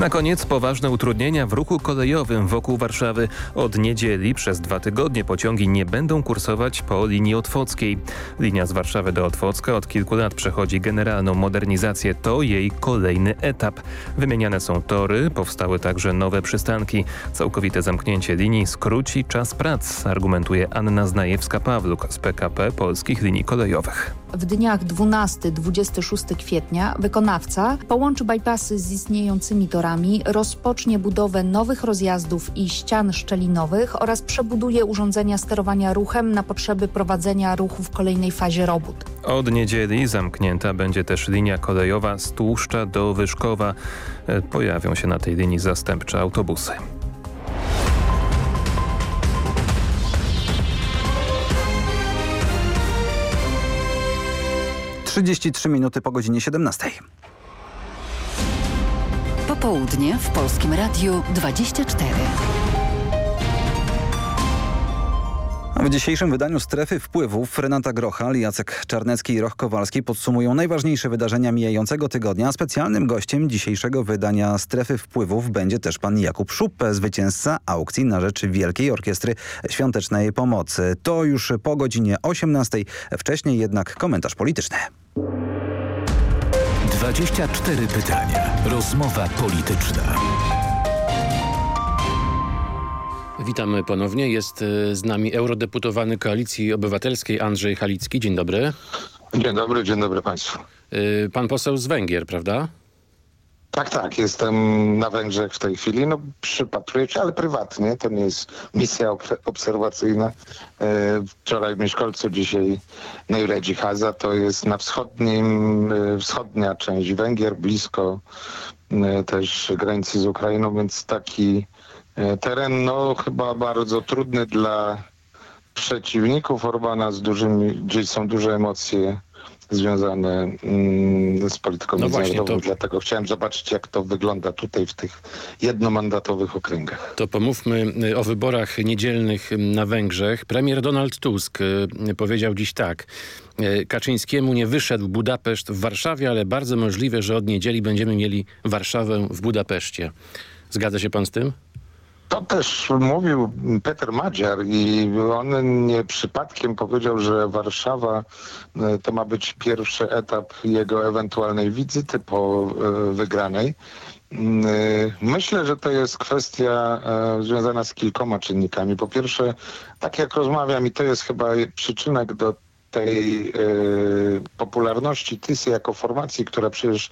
Na koniec poważne utrudnienia w ruchu kolejowym wokół Warszawy. Od niedzieli przez dwa tygodnie pociągi nie będą kursować po linii otwockiej. Linia z Warszawy do Otwocka od kilku lat przechodzi generalną modernizację. To jej kolejny etap. Wymieniane są tory, powstały także nowe przystanki. Całkowite zamknięcie linii skróci czas prac, argumentuje Anna Znajewska-Pawluk z PKP Polskich Linii Kolejowych. W dniach 12-26 kwietnia wykonawca połączy bypassy z istniejącymi torami, rozpocznie budowę nowych rozjazdów i ścian szczelinowych oraz przebuduje urządzenia sterowania ruchem na potrzeby prowadzenia ruchu w kolejnej fazie robót. Od niedzieli zamknięta będzie też linia kolejowa z Tłuszcza do Wyszkowa. Pojawią się na tej linii zastępcze autobusy. 33 minuty po godzinie 17. Popołudnie w Polskim Radiu 24. W dzisiejszym wydaniu Strefy Wpływów Renata Grochal, Jacek Czarnecki i Roch Kowalski podsumują najważniejsze wydarzenia mijającego tygodnia. Specjalnym gościem dzisiejszego wydania Strefy Wpływów będzie też pan Jakub Szuppe, zwycięzca aukcji na rzecz Wielkiej Orkiestry Świątecznej Pomocy. To już po godzinie 18. Wcześniej jednak komentarz polityczny. 24 pytania. Rozmowa polityczna. Witamy ponownie. Jest e, z nami eurodeputowany Koalicji Obywatelskiej Andrzej Halicki. Dzień dobry. Dzień dobry, dzień dobry Państwu. E, pan poseł z Węgier, prawda? Tak, tak. Jestem na Węgrzech w tej chwili. No, przypatruję się, ale prywatnie. To nie jest misja obserwacyjna. E, wczoraj w Mieszkolcu, dzisiaj na Juredzi Haza. To jest na wschodnim, e, wschodnia część Węgier, blisko e, też granicy z Ukrainą, więc taki teren no chyba bardzo trudny dla przeciwników Orbana z dużymi, gdzie są duże emocje związane mm, z polityką no międzynarodową. To... Dlatego chciałem zobaczyć, jak to wygląda tutaj w tych jednomandatowych okręgach. To pomówmy y, o wyborach niedzielnych na Węgrzech. Premier Donald Tusk y, powiedział dziś tak. Y, Kaczyńskiemu nie wyszedł Budapeszt w Warszawie, ale bardzo możliwe, że od niedzieli będziemy mieli Warszawę w Budapeszcie. Zgadza się pan z tym? To też mówił Peter Madziar i on nie przypadkiem powiedział, że Warszawa e, to ma być pierwszy etap jego ewentualnej wizyty po e, wygranej. Mm, e, myślę, że to jest kwestia związana z kilkoma czynnikami. Po pierwsze, tak jak rozmawiam i to jest chyba przyczynek do tej y, popularności TISY jako formacji, która przecież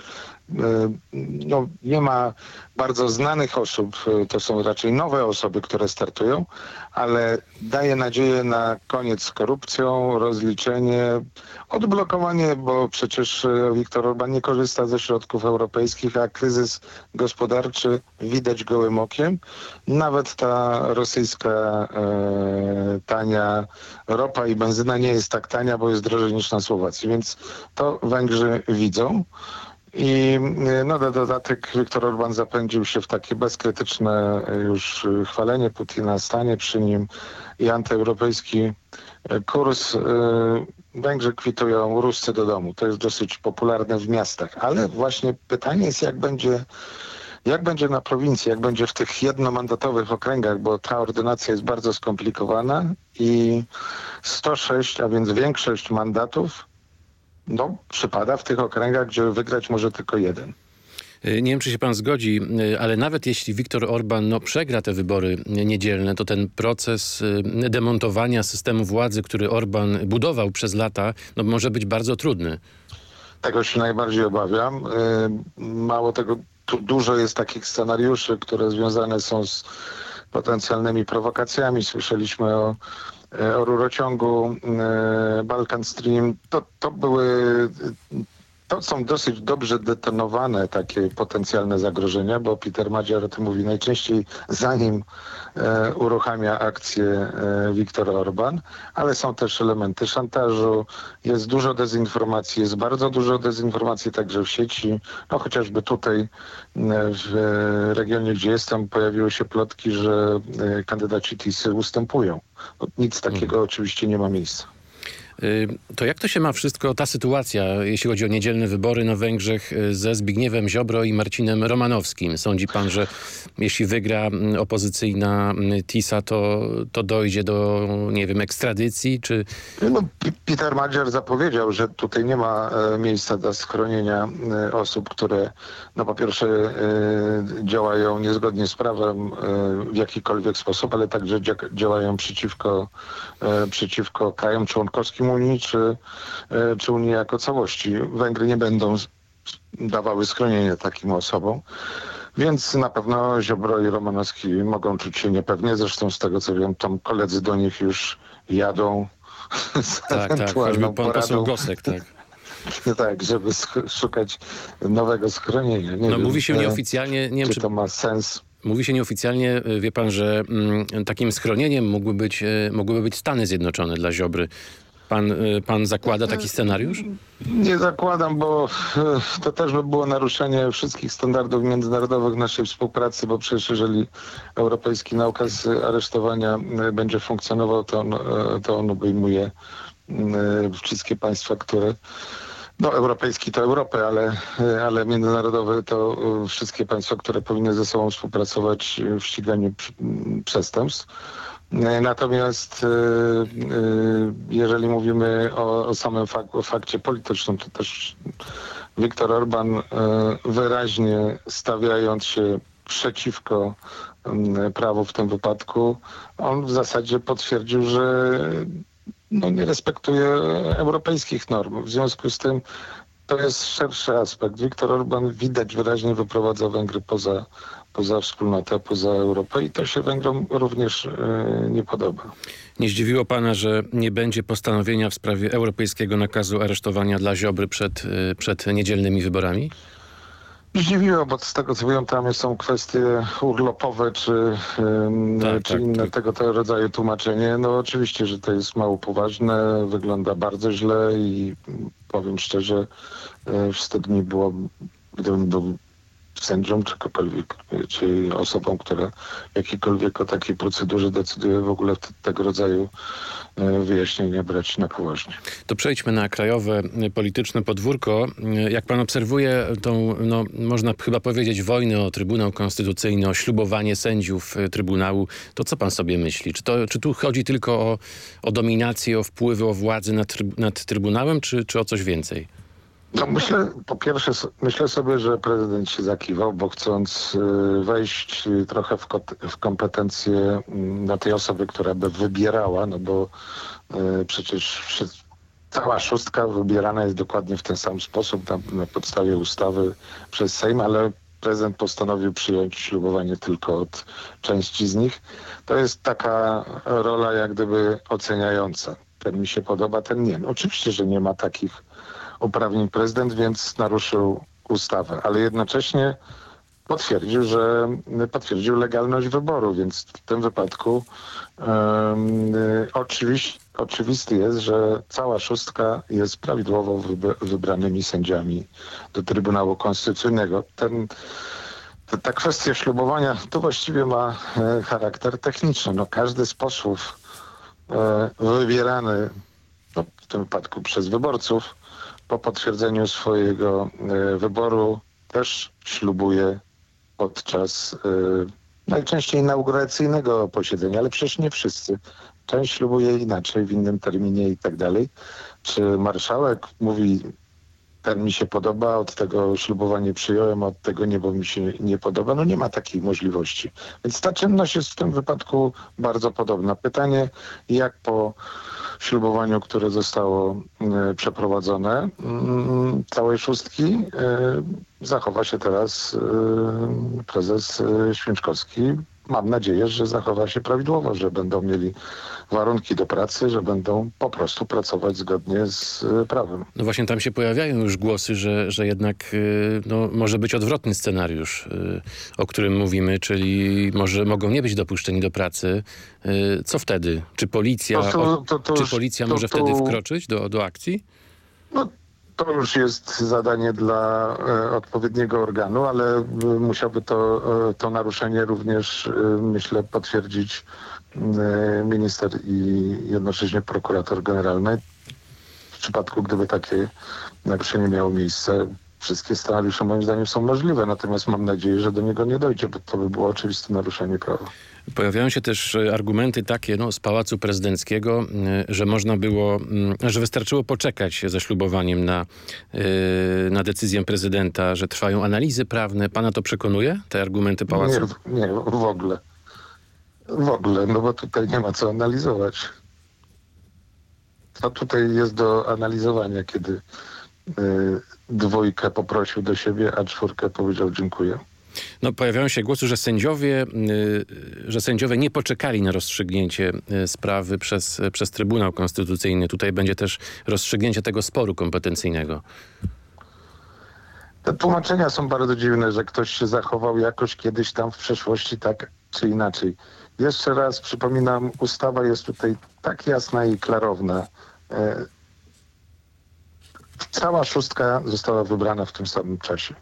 no, nie ma bardzo znanych osób, y, to są raczej nowe osoby, które startują, ale daje nadzieję na koniec z korupcją, rozliczenie, odblokowanie, bo przecież Viktor Orban nie korzysta ze środków europejskich, a kryzys gospodarczy widać gołym okiem. Nawet ta rosyjska e, tania ropa i benzyna nie jest tak tania, bo jest drożej niż na Słowacji, więc to Węgrzy widzą. I no, na dodatek Viktor Orban zapędził się w takie bezkrytyczne już chwalenie Putina, stanie przy nim i antyeuropejski kurs. Y, Węgrzy kwitują Ruscy do domu. To jest dosyć popularne w miastach. Ale właśnie pytanie jest, jak będzie jak będzie na prowincji, jak będzie w tych jednomandatowych okręgach, bo ta ordynacja jest bardzo skomplikowana i 106, a więc większość mandatów no, przypada w tych okręgach, gdzie wygrać może tylko jeden. Y, nie wiem, czy się pan zgodzi, y, ale nawet jeśli Viktor Orban no, przegra te wybory niedzielne, to ten proces y, demontowania systemu władzy, który Orban budował przez lata, no, może być bardzo trudny. Tego się najbardziej obawiam. Mało tego, tu dużo jest takich scenariuszy, które związane są z potencjalnymi prowokacjami. Słyszeliśmy o o rurociągu Balkan Stream. To, to były to są dosyć dobrze detonowane takie potencjalne zagrożenia, bo Peter Madziar o tym mówi najczęściej zanim e, uruchamia akcję e, Viktor Orban, ale są też elementy szantażu, jest dużo dezinformacji, jest bardzo dużo dezinformacji także w sieci, no chociażby tutaj e, w regionie, gdzie jestem, pojawiły się plotki, że e, kandydaci TISy ustępują. No, nic takiego hmm. oczywiście nie ma miejsca. Y, to jak to się ma wszystko, ta sytuacja, jeśli chodzi o niedzielne wybory na Węgrzech y, ze Zbigniewem Ziobro i Marcinem Romanowskim? Sądzi pan, że jeśli wygra mm, opozycyjna mm, TISA, to, to dojdzie do, nie wiem, ekstradycji, czy... No, Peter Madziar zapowiedział, że tutaj nie ma e, miejsca dla schronienia e, osób, które no po pierwsze e, działają niezgodnie z prawem w jakikolwiek sposób, ale także działają przeciwko, przeciwko krajom członkowskim Unii czy, e, czy Unii jako całości. Węgry nie będą dawały schronienia takim osobom. Więc na pewno Ziobro i Romanowski mogą czuć się niepewnie. Zresztą z tego co wiem, tam koledzy do nich już jadą z tak, tak, choćby pan poseł Gosek, tak. tak, żeby szukać nowego schronienia. Nie no wiem, mówi się e, nieoficjalnie, nie wiem, czy, czy to ma sens. Mówi się nieoficjalnie, e, wie pan, że mm, takim schronieniem mógłby być, mogłyby być Stany Zjednoczone dla Ziobry. Pan, y, pan zakłada taki scenariusz? Nie zakładam, bo y, to też by było naruszenie wszystkich standardów międzynarodowych naszej współpracy, bo przecież jeżeli europejski nakaz aresztowania y, będzie funkcjonował, to on, to on obejmuje wszystkie państwa, które no europejski to Europę, ale, ale międzynarodowy to wszystkie państwa, które powinny ze sobą współpracować w ściganiu przestępstw. E, natomiast e, e, jeżeli mówimy o, o samym fak fakcie politycznym, to też Viktor Orban wyraźnie stawiając się przeciwko prawu w tym wypadku, on w zasadzie potwierdził, że no, nie respektuje europejskich norm. W związku z tym to jest szerszy aspekt. Viktor Orban widać wyraźnie wyprowadza Węgry poza, poza wspólnotę, poza Europę i to się Węgrom również e, nie podoba. Nie zdziwiło pana, że nie będzie postanowienia w sprawie europejskiego nakazu aresztowania dla Ziobry przed, e, przed niedzielnymi wyborami? Zdziwiło, bo z tego co wiem, tam są kwestie urlopowe czy, tak, czy tak, inne tak. tego rodzaju tłumaczenie. No oczywiście, że to jest mało poważne, wygląda bardzo źle i powiem szczerze, e, wstyd mi było, gdybym był sędzią, czy, czy osobą, która jakikolwiek o takiej procedurze decyduje, w ogóle tego rodzaju e, wyjaśnienia brać na poważnie. To przejdźmy na krajowe e, polityczne podwórko. E, jak pan obserwuje tą, no, można chyba powiedzieć, wojnę o Trybunał Konstytucyjny, o ślubowanie sędziów Trybunału, to co pan sobie myśli? Czy, to, czy tu chodzi tylko o, o dominację, o wpływy, o władzę nad, nad Trybunałem, czy, czy o coś więcej? No myślę, po pierwsze, myślę sobie, że prezydent się zakiwał, bo chcąc y, wejść trochę w, w kompetencje mm, na tej osoby, która by wybierała, no bo y, przecież cała szóstka wybierana jest dokładnie w ten sam sposób na, na podstawie ustawy przez Sejm, ale prezydent postanowił przyjąć ślubowanie tylko od części z nich. To jest taka rola jak gdyby oceniająca. Ten mi się podoba, ten nie. No, oczywiście, że nie ma takich uprawnień prezydent, więc naruszył ustawę, ale jednocześnie potwierdził, że potwierdził legalność wyboru, więc w tym wypadku um, oczywisty, oczywisty jest, że cała szóstka jest prawidłowo wybranymi sędziami do Trybunału Konstytucyjnego. Ten, ta kwestia ślubowania to właściwie ma e, charakter techniczny. No, każdy z posłów e, wybierany no, w tym wypadku przez wyborców po potwierdzeniu swojego e, wyboru też ślubuje podczas e, najczęściej inauguracyjnego posiedzenia, ale przecież nie wszyscy. Część ślubuje inaczej, w innym terminie i tak dalej. Czy marszałek mówi, ten mi się podoba, od tego ślubowanie przyjąłem, od tego nie, bo mi się nie podoba. No nie ma takiej możliwości. Więc ta czynność jest w tym wypadku bardzo podobna. Pytanie, jak po ślubowaniu, które zostało e, przeprowadzone mm, całej szóstki e, zachowa się teraz e, prezes Święczkowski. Mam nadzieję, że zachowa się prawidłowo, że będą mieli warunki do pracy, że będą po prostu pracować zgodnie z prawem. No właśnie tam się pojawiają już głosy, że, że jednak no, może być odwrotny scenariusz, o którym mówimy, czyli może mogą nie być dopuszczeni do pracy. Co wtedy? Czy policja, to, to, to, czy policja może wtedy wkroczyć do, do akcji? No to już jest zadanie dla e, odpowiedniego organu, ale e, musiałby to, e, to naruszenie również, myślę, potwierdzić minister i jednocześnie prokurator generalny. W przypadku, gdyby takie naruszenie miało miejsce, wszystkie scenariusze moim zdaniem są możliwe, natomiast mam nadzieję, że do niego nie dojdzie, bo to by było oczywiste naruszenie prawa. Pojawiają się też e, argumenty takie no, z Pałacu Prezydenckiego, e, że można było, mm, że wystarczyło poczekać ze ślubowaniem na, e, na decyzję prezydenta, że trwają analizy prawne. Pana to przekonuje, te argumenty Pałacu? Nie, nie w ogóle. W ogóle, no bo tutaj nie ma co analizować. Co tutaj jest do analizowania, kiedy dwójkę poprosił do siebie, a czwórkę powiedział dziękuję? No, pojawiają się głosy, że sędziowie, y, że sędziowie nie poczekali na rozstrzygnięcie y, sprawy przez, przez Trybunał Konstytucyjny. Tutaj będzie też rozstrzygnięcie tego sporu kompetencyjnego. Te tłumaczenia są bardzo dziwne, że ktoś się zachował jakoś kiedyś tam w przeszłości tak czy inaczej. Jeszcze raz przypominam, ustawa jest tutaj tak jasna i klarowna. E, cała szóstka została wybrana w tym samym czasie.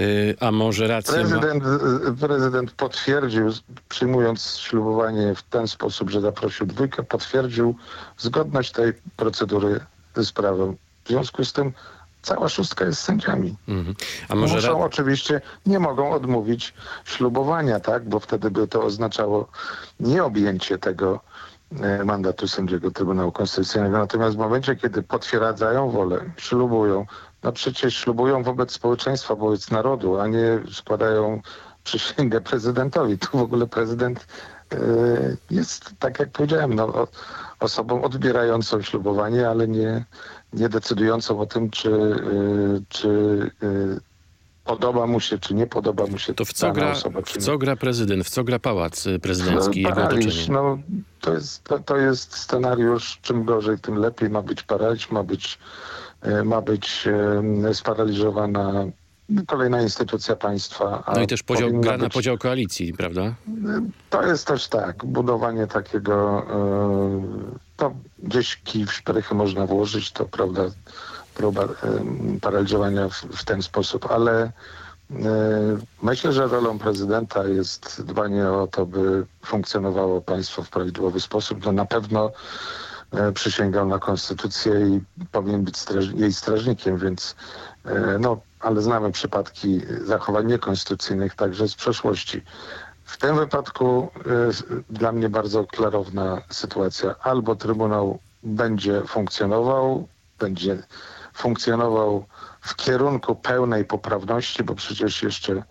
Y, a może rację prezydent, ma... Y, prezydent potwierdził, przyjmując ślubowanie w ten sposób, że zaprosił dwójkę, potwierdził zgodność tej procedury z prawem. W związku z tym cała szóstka jest sędziami. Mhm. A może Muszą oczywiście, nie mogą odmówić ślubowania, tak, bo wtedy by to oznaczało nieobjęcie tego e, mandatu sędziego Trybunału Konstytucyjnego. Natomiast w momencie, kiedy potwierdzają wolę, ślubują, no przecież ślubują wobec społeczeństwa, wobec narodu, a nie składają przysięgę prezydentowi. Tu w ogóle prezydent yy, jest, tak jak powiedziałem, no, osobą odbierającą ślubowanie, ale nie, nie decydującą o tym, czy, y, czy y, podoba mu się, czy nie podoba mu się To w co, gra, osoba, w co gra prezydent, w co gra pałac prezydencki jego paraliż, otoczenie? no, to, jest, to, to jest scenariusz, czym gorzej, tym lepiej. Ma być paraliż, ma być, e, ma być e, sparaliżowana kolejna instytucja państwa. No i też podział, gra na być- podział koalicji, prawda? To jest też tak, budowanie takiego, e, to gdzieś kij w szprychy można włożyć, to prawda, próba e, paraliżowania w, w ten sposób, ale e, myślę, że rolą prezydenta jest dbanie o to, by funkcjonowało państwo w prawidłowy sposób. No na pewno e, przysięgał na konstytucję i powinien być straż, jej strażnikiem, więc e, no, ale znamy przypadki zachowań niekonstytucyjnych także z przeszłości. W tym wypadku y, dla mnie bardzo klarowna sytuacja. Albo Trybunał będzie funkcjonował, będzie funkcjonował w kierunku pełnej poprawności, bo przecież jeszcze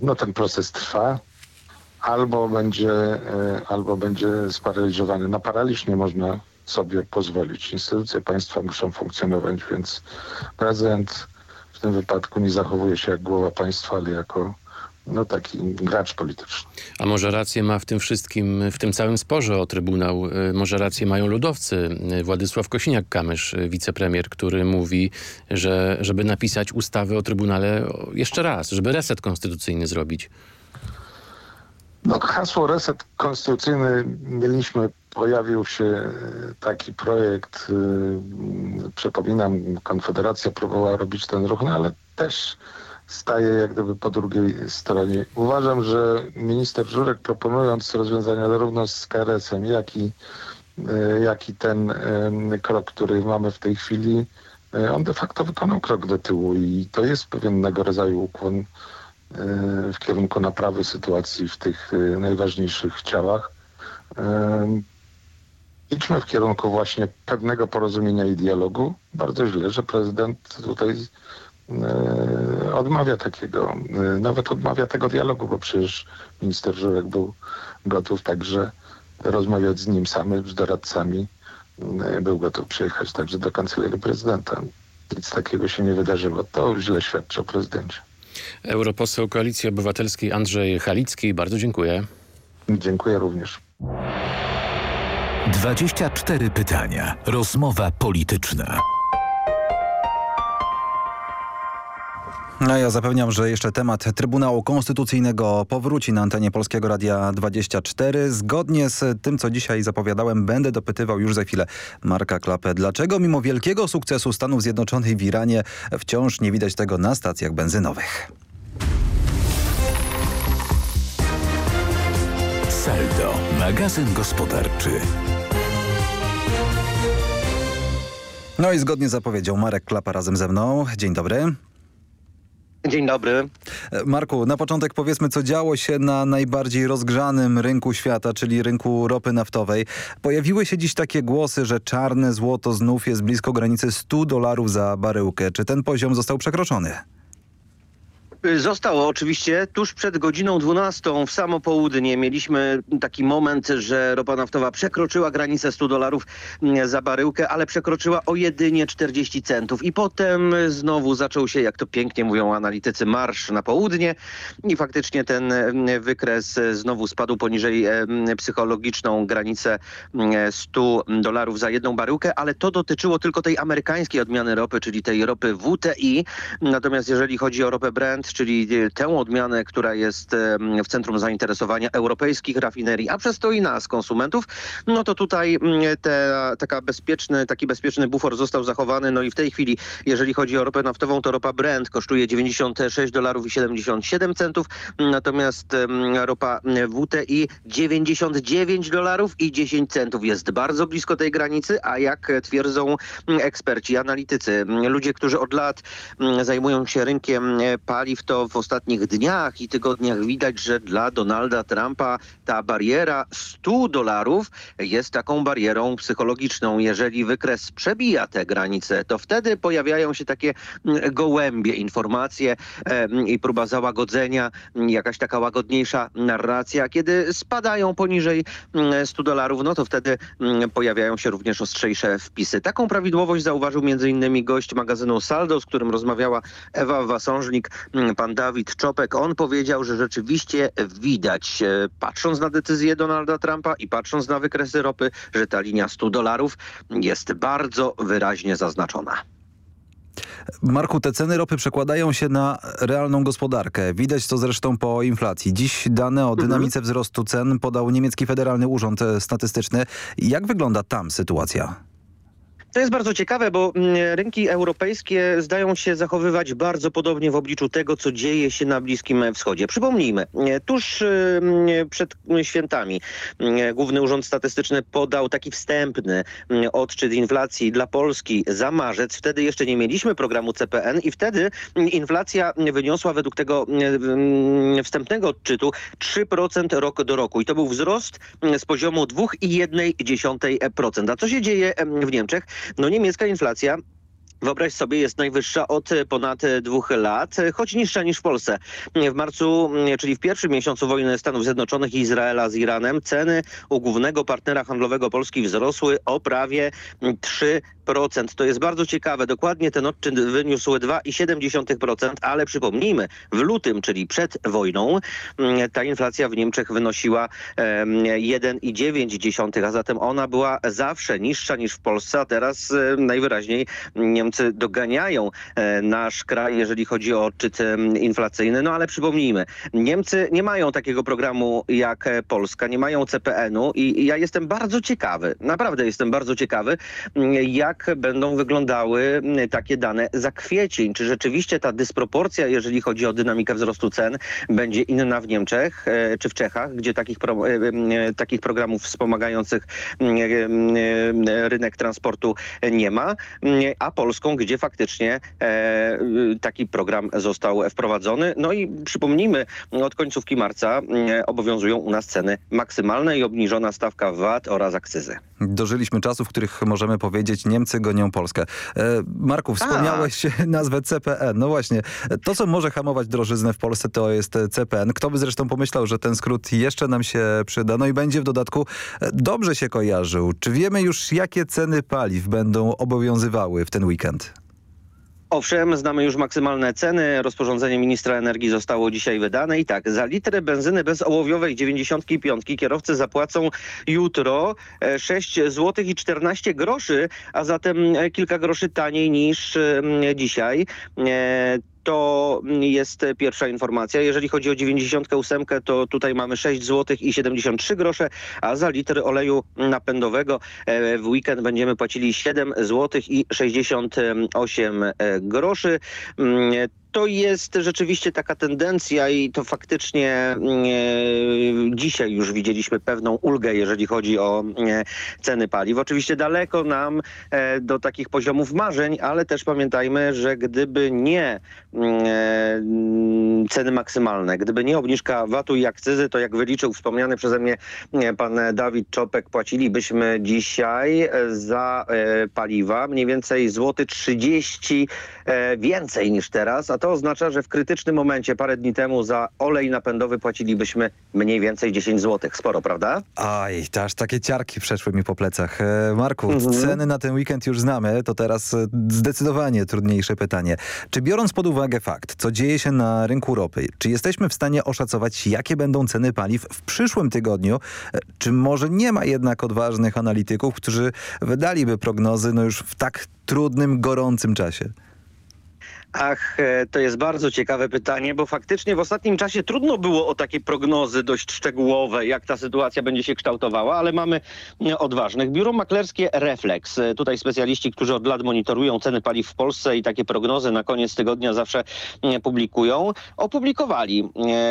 no, ten proces trwa, albo będzie, y, albo będzie sparaliżowany. Na paraliż nie można sobie pozwolić. Instytucje państwa muszą funkcjonować, więc prezydent w tym wypadku nie zachowuje się jak głowa państwa, ale jako no, taki gracz polityczny. A może rację ma w tym wszystkim, w tym całym sporze o Trybunał, y, może rację mają ludowcy. Y, Władysław Kosiniak-Kamysz, wicepremier, który mówi, że żeby napisać ustawę o Trybunale jeszcze raz, żeby reset konstytucyjny zrobić. No, hasło reset konstytucyjny mieliśmy, pojawił się e, taki projekt, y, przypominam, Konfederacja próbowała robić ten ruch, no ale też staje jak gdyby po drugiej stronie. Uważam, że minister Żurek proponując rozwiązania zarówno z KRS-em, jak i, y, jak i ten krok, który mamy w tej chwili, on de facto wykonał krok do tyłu i to jest pewnego rodzaju ukłon w kierunku naprawy sytuacji w tych y, najważniejszych ciałach. Idźmy w kierunku właśnie pewnego porozumienia i dialogu. Bardzo źle, że prezydent tutaj y, odmawia takiego, y, nawet odmawia tego dialogu, bo przecież minister Żurek był gotów także rozmawiać z nim samym, z doradcami. Y, Był gotów przyjechać także do kancelarii prezydenta. Nic takiego się nie wydarzyło. To źle świadczy o prezydencie. Europoseł Koalicji Obywatelskiej Andrzej Halicki, bardzo dziękuję. Dziękuję również. 24 pytania. Rozmowa polityczna. No ja zapewniam, że jeszcze temat Trybunału Konstytucyjnego powróci na antenie Polskiego Radia 24. Zgodnie z tym, co dzisiaj zapowiadałem, będę dopytywał już za chwilę Marka Klapę, dlaczego mimo wielkiego sukcesu Stanów Zjednoczonych w Iranie wciąż nie widać tego na stacjach benzynowych. Saldo, magazyn gospodarczy. No i zgodnie z zapowiedzią Marek Klapa razem ze mną. Dzień dobry. Dzień dobry. Marku, na początek powiedzmy, co działo się na najbardziej rozgrzanym rynku świata, czyli rynku ropy naftowej. Pojawiły się dziś takie głosy, że czarne złoto znów jest blisko granicy 100 dolarów za baryłkę. Czy ten poziom został przekroczony? Zostało oczywiście tuż przed godziną 12 w samo południe. Mieliśmy taki moment, że ropa naftowa przekroczyła granicę 100 dolarów mm, za baryłkę, ale przekroczyła o jedynie 40 centów. I potem znowu zaczął się, jak to pięknie mówią analitycy, marsz na południe. I faktycznie ten mm, wykres znowu spadł poniżej mm, psychologiczną granicę mm, 100 dolarów za jedną baryłkę, ale to dotyczyło tylko tej amerykańskiej odmiany ropy, czyli tej ropy WTI. Natomiast jeżeli chodzi o ropę Brent, czyli e, tę odmianę, która jest em, w centrum zainteresowania europejskich rafinerii, a przez to i nas, konsumentów, no to tutaj te, taka bezpieczny, taki bezpieczny bufor został zachowany. No i w tej chwili, jeżeli chodzi o ropę naftową, to ropa Brent kosztuje 96 dolarów i 77 centów, natomiast ropa WTI 99 dolarów i 10 centów. Jest bardzo blisko tej granicy, a jak twierdzą eksperci, analitycy, ludzie, którzy od lat zajmują się rynkiem e, paliw, w to w ostatnich dniach i tygodniach widać, że dla Donalda Trumpa ta bariera 100 dolarów jest taką barierą psychologiczną. Jeżeli wykres przebija te granice, to wtedy pojawiają się takie mm, gołębie informacje i próba załagodzenia, mm, jakaś taka łagodniejsza narracja. Kiedy spadają poniżej 100 dolarów, no to wtedy pojawiają się również ostrzejsze wpisy. Taką prawidłowość zauważył m.in. gość magazynu Saldo, z którym rozmawiała Ewa Wasążnik, pan Dawid Czopek. On powiedział, że rzeczywiście widać, e, patrząc na decyzję Donalda Trumpa i patrząc na wykresy ropy, że ta linia 100 dolarów jest bardzo wyraźnie zaznaczona. Marku, te ceny ropy przekładają się na realną gospodarkę. Widać to zresztą po inflacji. Dziś dane o dynamice wzrostu cen podał niemiecki Federalny Urząd Statystyczny. Jak wygląda tam sytuacja? To jest bardzo ciekawe, bo mm, rynki europejskie zdają się zachowywać bardzo podobnie w obliczu tego, co dzieje się na Bliskim Wschodzie. Przypomnijmy, e, tuż mm, przed świętami Główny Urząd Statystyczny podał taki wstępny odczyt inflacji dla Polski za marzec. Wtedy jeszcze nie mieliśmy programu CPN i wtedy inflacja wyniosła według tego wstępnego odczytu 3% rok do roku. I to był wzrost z poziomu 2,1%. A co się dzieje w Niemczech? No niemiecka inflacja Wyobraź sobie, jest najwyższa od ponad dwóch lat, choć niższa niż w Polsce. W marcu, czyli w pierwszym miesiącu wojny Stanów Zjednoczonych i Izraela z Iranem, ceny u głównego partnera handlowego Polski wzrosły o prawie 3 to jest bardzo ciekawe. Dokładnie ten odczyn wyniósł 2,7%, ale przypomnijmy, w lutym, czyli przed wojną, ta inflacja w Niemczech wynosiła 1,9%, a zatem ona była zawsze niższa niż w Polsce, a teraz najwyraźniej Niemcy doganiają e, nasz kraj, jeżeli chodzi o odczyt inflacyjny. No ale przypomnijmy, Niemcy nie mają takiego programu jak Polska, nie mają CPN-u i ja jestem bardzo ciekawy, naprawdę jestem bardzo ciekawy, jak będą wyglądały takie dane za kwiecień. Czy rzeczywiście ta dysproporcja, jeżeli chodzi o dynamikę wzrostu cen, będzie inna w Niemczech e, czy w Czechach, gdzie takich, pro, e, e, takich programów wspomagających rynek transportu nie ma, a Polską, gdzie faktycznie taki program został wprowadzony. No i przypomnijmy, od końcówki marca obowiązują u nas ceny maksymalne i obniżona stawka VAT oraz akcyzy. Dożyliśmy czasów, w których możemy powiedzieć nie Niemcy gonią Polskę. E, Marku, wspomniałeś A. nazwę CPN. No właśnie, to co może hamować drożyznę w Polsce to jest CPN. Kto by zresztą pomyślał, że ten skrót jeszcze nam się przyda. No i będzie w dodatku e, dobrze się kojarzył. Czy wiemy już jakie ceny paliw będą obowiązywały w ten weekend? Owszem, znamy już maksymalne ceny. Rozporządzenie ministra energii zostało dzisiaj wydane i tak, za litr benzyny bezołowiowej 95 kierowcy zapłacą jutro 6 zł i 14 groszy, a zatem e, kilka groszy taniej niż dzisiaj. E, to jest pierwsza informacja. Jeżeli chodzi o 98, to tutaj mamy 6 zł i 73 grosze, a za litr oleju napędowego e, w weekend będziemy płacili 7 zł i 68 groszy. Mm, to jest rzeczywiście taka tendencja i to faktycznie e, dzisiaj już widzieliśmy pewną ulgę, jeżeli chodzi o e, ceny paliw. Oczywiście daleko nam e, do takich poziomów marzeń, ale też pamiętajmy, że gdyby nie mm, ceny maksymalne, gdyby nie obniżka VAT-u i akcyzy, to jak wyliczył wspomniany przeze mnie pan Dawid Czopek, płacilibyśmy dzisiaj za paliwa mniej więcej złoty 30 więcej niż teraz, a to oznacza, że w krytycznym momencie parę dni temu za olej napędowy płacilibyśmy mniej więcej 10 zł. Sporo, prawda? Aj, to aż takie ciarki przeszły mi po plecach. E, Marku, mhm. ceny na ten weekend już znamy, to teraz e, zdecydowanie trudniejsze pytanie. Czy biorąc pod uwagę fakt, co dzieje się na rynku ropy, czy jesteśmy w stanie oszacować, jakie będą ceny paliw w przyszłym tygodniu? E, czy może nie ma jednak odważnych analityków, którzy wydaliby prognozy no już w tak trudnym, gorącym czasie? Ach, e, to jest bardzo ciekawe pytanie, bo faktycznie w ostatnim czasie trudno było o takie prognozy dość szczegółowe, jak ta sytuacja będzie się kształtowała, ale mamy e, odważnych. Biuro maklerskie Reflex, e, tutaj specjaliści, którzy od lat monitorują ceny paliw w Polsce i takie prognozy na koniec tygodnia zawsze publikują, opublikowali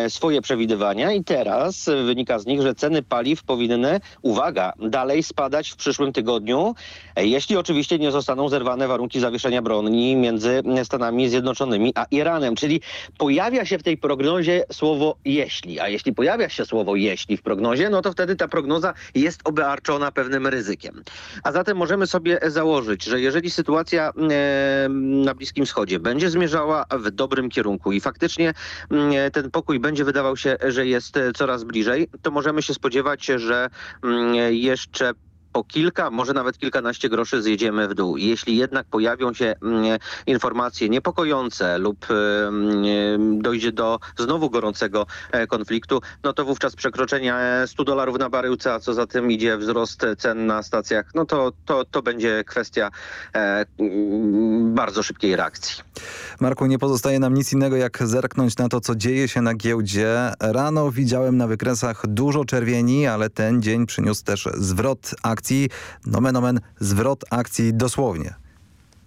swoje przewidywania i teraz wynika z nich, że ceny paliw powinny, uwaga, dalej spadać w przyszłym tygodniu, jeśli oczywiście nie zostaną zerwane warunki zawieszenia broni między Stanami Zjednoczonymi a Iranem. Czyli pojawia się w tej prognozie słowo jeśli. A jeśli pojawia się słowo jeśli w prognozie, no to wtedy ta prognoza jest obarczona pewnym ryzykiem. A zatem możemy sobie założyć, że jeżeli sytuacja e, na Bliskim Wschodzie będzie zmierzała w dobrym kierunku i faktycznie e, ten pokój będzie wydawał się, że jest e, coraz bliżej, to możemy się spodziewać, że mm, jeszcze po kilka, może nawet kilkanaście groszy zjedziemy w dół. Jeśli jednak pojawią się mm, informacje niepokojące lub mm, dojdzie do znowu gorącego e, konfliktu, no to wówczas przekroczenie 100 dolarów na baryłce, a co za tym idzie wzrost cen na stacjach, no to, to, to będzie kwestia e, mm, bardzo szybkiej reakcji. Marku, nie pozostaje nam nic innego jak zerknąć na to, co dzieje się na giełdzie. Rano widziałem na wykresach dużo czerwieni, ale ten dzień przyniósł też zwrot akcji. Nomen omen, zwrot akcji dosłownie.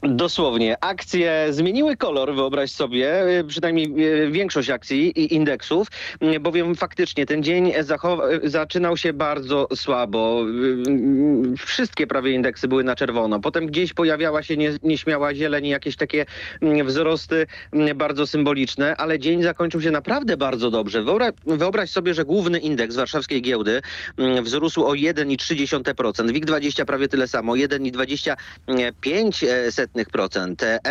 Dosłownie. Akcje zmieniły kolor, wyobraź sobie, y, przynajmniej y, większość akcji i indeksów, y, bowiem faktycznie ten dzień zaczynał się bardzo słabo. Wszystkie prawie indeksy były na czerwono. Potem gdzieś pojawiała się nie, nieśmiała zieleń, jakieś takie mm, wzrosty mm, bardzo symboliczne, ale dzień zakończył się naprawdę bardzo dobrze. Wyobraź, wyobraź sobie, że główny indeks warszawskiej giełdy mm, wzrósł o 1,3%, WIG20 prawie tyle samo, 1,25%,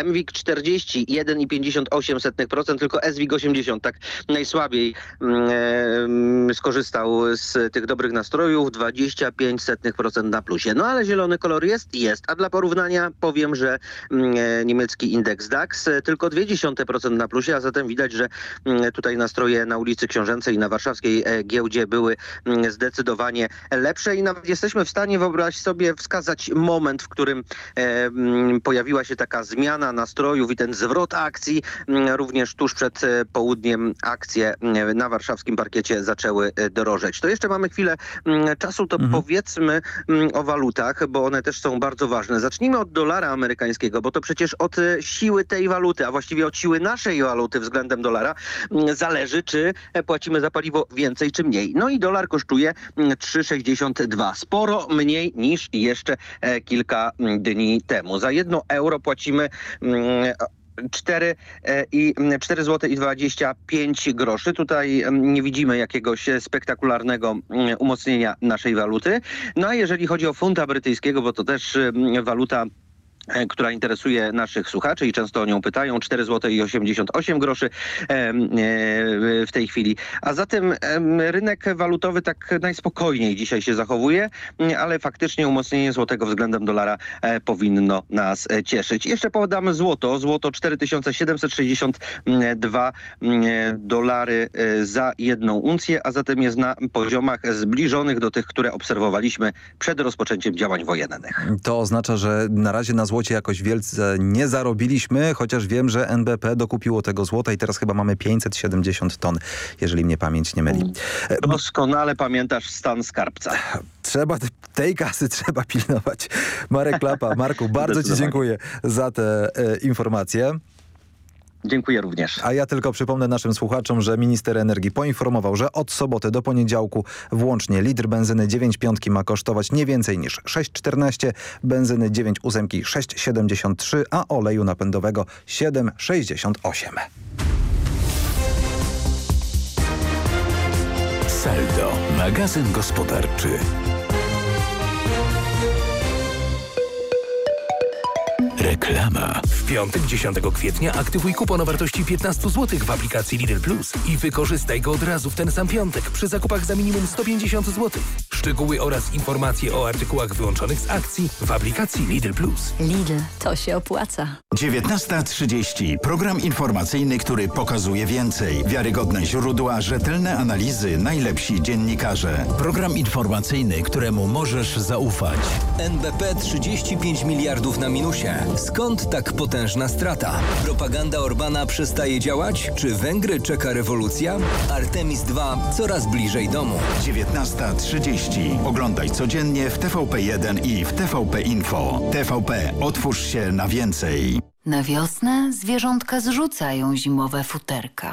MWIG 40 1,58%, tylko SWIG 80 tak najsłabiej mm, skorzystał z tych dobrych nastrojów, 25% na plusie. No ale zielony kolor jest? Jest. A dla porównania powiem, że mm, niemiecki indeks DAX tylko 0,2% na plusie, a zatem widać, że mm, tutaj nastroje na ulicy Książęcej i na warszawskiej e, giełdzie były zdecydowanie lepsze i nawet jesteśmy w stanie wyobrazić sobie, wskazać moment, w którym e, pojawiła się taka zmiana nastrojów i ten zwrot akcji. Mm, również tuż przed e, południem akcje mm, na warszawskim parkiecie zaczęły e, drożeć. To jeszcze mamy chwilę mm, czasu, to mhm. powiedzmy o walutach, bo one też są bardzo ważne. Zacznijmy od dolara amerykańskiego, bo to przecież od e, siły tej waluty, a właściwie od siły naszej waluty względem dolara zależy, czy płacimy za paliwo więcej czy mniej. No i dolar kosztuje 3,62. Sporo mniej niż jeszcze kilka dni temu. Za jedno euro euro płacimy 4 mm, i 4 mm, zł i 25 groszy. Tutaj mm, nie widzimy jakiegoś spektakularnego umocnienia naszej waluty. No a jeżeli chodzi o funta brytyjskiego, bo to też waluta E, która interesuje naszych słuchaczy i często o nią pytają. 4 zł i 88 groszy e, w tej chwili. A zatem rynek walutowy tak najspokojniej dzisiaj się zachowuje, ale faktycznie umocnienie złotego względem dolara e, powinno nas cieszyć. Jeszcze podamy złoto. Złoto 4762 dolary za jedną uncję, a zatem jest na poziomach zbliżonych do tych, które obserwowaliśmy przed rozpoczęciem działań wojennych. To oznacza, że na razie na złocie jakoś wielce nie zarobiliśmy, chociaż wiem, że NBP dokupiło tego złota i teraz chyba mamy 570 ton, jeżeli mnie pamięć nie myli. E, Doskonale pamiętasz stan skarbca. Trzeba, tej kasy trzeba pilnować. Marek Klapa. Marku, bardzo Ci dziękuję za te e, informacje. Dziękuję również. A ja tylko przypomnę naszym słuchaczom, że minister energii poinformował, że od soboty do poniedziałku włącznie litr benzyny 9,5 ma kosztować nie więcej niż 6,14, benzyny 9,8 6,73, a oleju napędowego 7,68. Saldo, magazyn gospodarczy. Reklama. W piątek 10 kwietnia aktywuj kupon o wartości 15 zł w aplikacji Lidl Plus i wykorzystaj go od razu w ten sam piątek przy zakupach za minimum 150 zł. Szczegóły oraz informacje o artykułach wyłączonych z akcji w aplikacji Lidl Plus. Lidl, to się opłaca. 19.30. Program informacyjny, który pokazuje więcej. Wiarygodne źródła, rzetelne analizy, najlepsi dziennikarze. Program informacyjny, któremu możesz zaufać. NBP 35 miliardów na minusie. Skąd tak potężna strata? Propaganda Orbana przestaje działać? Czy Węgry czeka rewolucja? Artemis II coraz bliżej domu. 19.30. Oglądaj codziennie w TVP1 i w TVP Info. TVP. Otwórz się na więcej. Na wiosnę zwierzątka zrzucają zimowe futerka.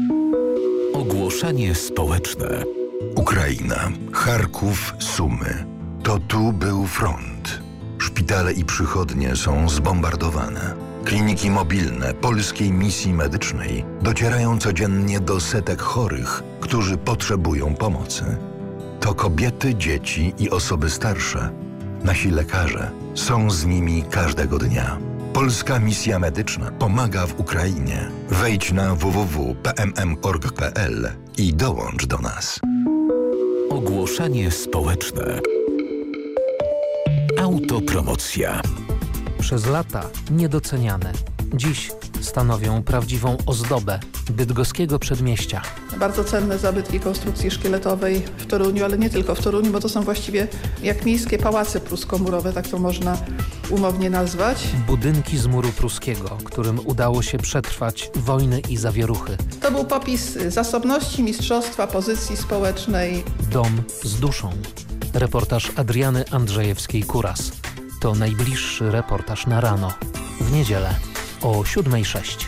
Ogłoszenie społeczne. Ukraina, Charków, Sumy. To tu był front. Szpitale i przychodnie są zbombardowane. Kliniki mobilne polskiej misji medycznej docierają codziennie do setek chorych, którzy potrzebują pomocy. To kobiety, dzieci i osoby starsze. Nasi lekarze są z nimi każdego dnia. Polska Misja Medyczna pomaga w Ukrainie. Wejdź na www.pmm.org.pl i dołącz do nas. Ogłoszenie społeczne. Autopromocja. Przez lata niedoceniane. Dziś stanowią prawdziwą ozdobę bydgoskiego przedmieścia. Bardzo cenne zabytki konstrukcji szkieletowej w Toruniu, ale nie tylko w Toruniu, bo to są właściwie jak miejskie pałace pruskomurowe, tak to można umownie nazwać. Budynki z muru pruskiego, którym udało się przetrwać wojny i zawieruchy. To był popis zasobności, mistrzostwa, pozycji społecznej. Dom z duszą. Reportaż Adriany Andrzejewskiej-Kuras. To najbliższy reportaż na rano. W niedzielę o 7.06.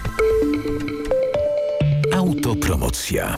Autopromocja.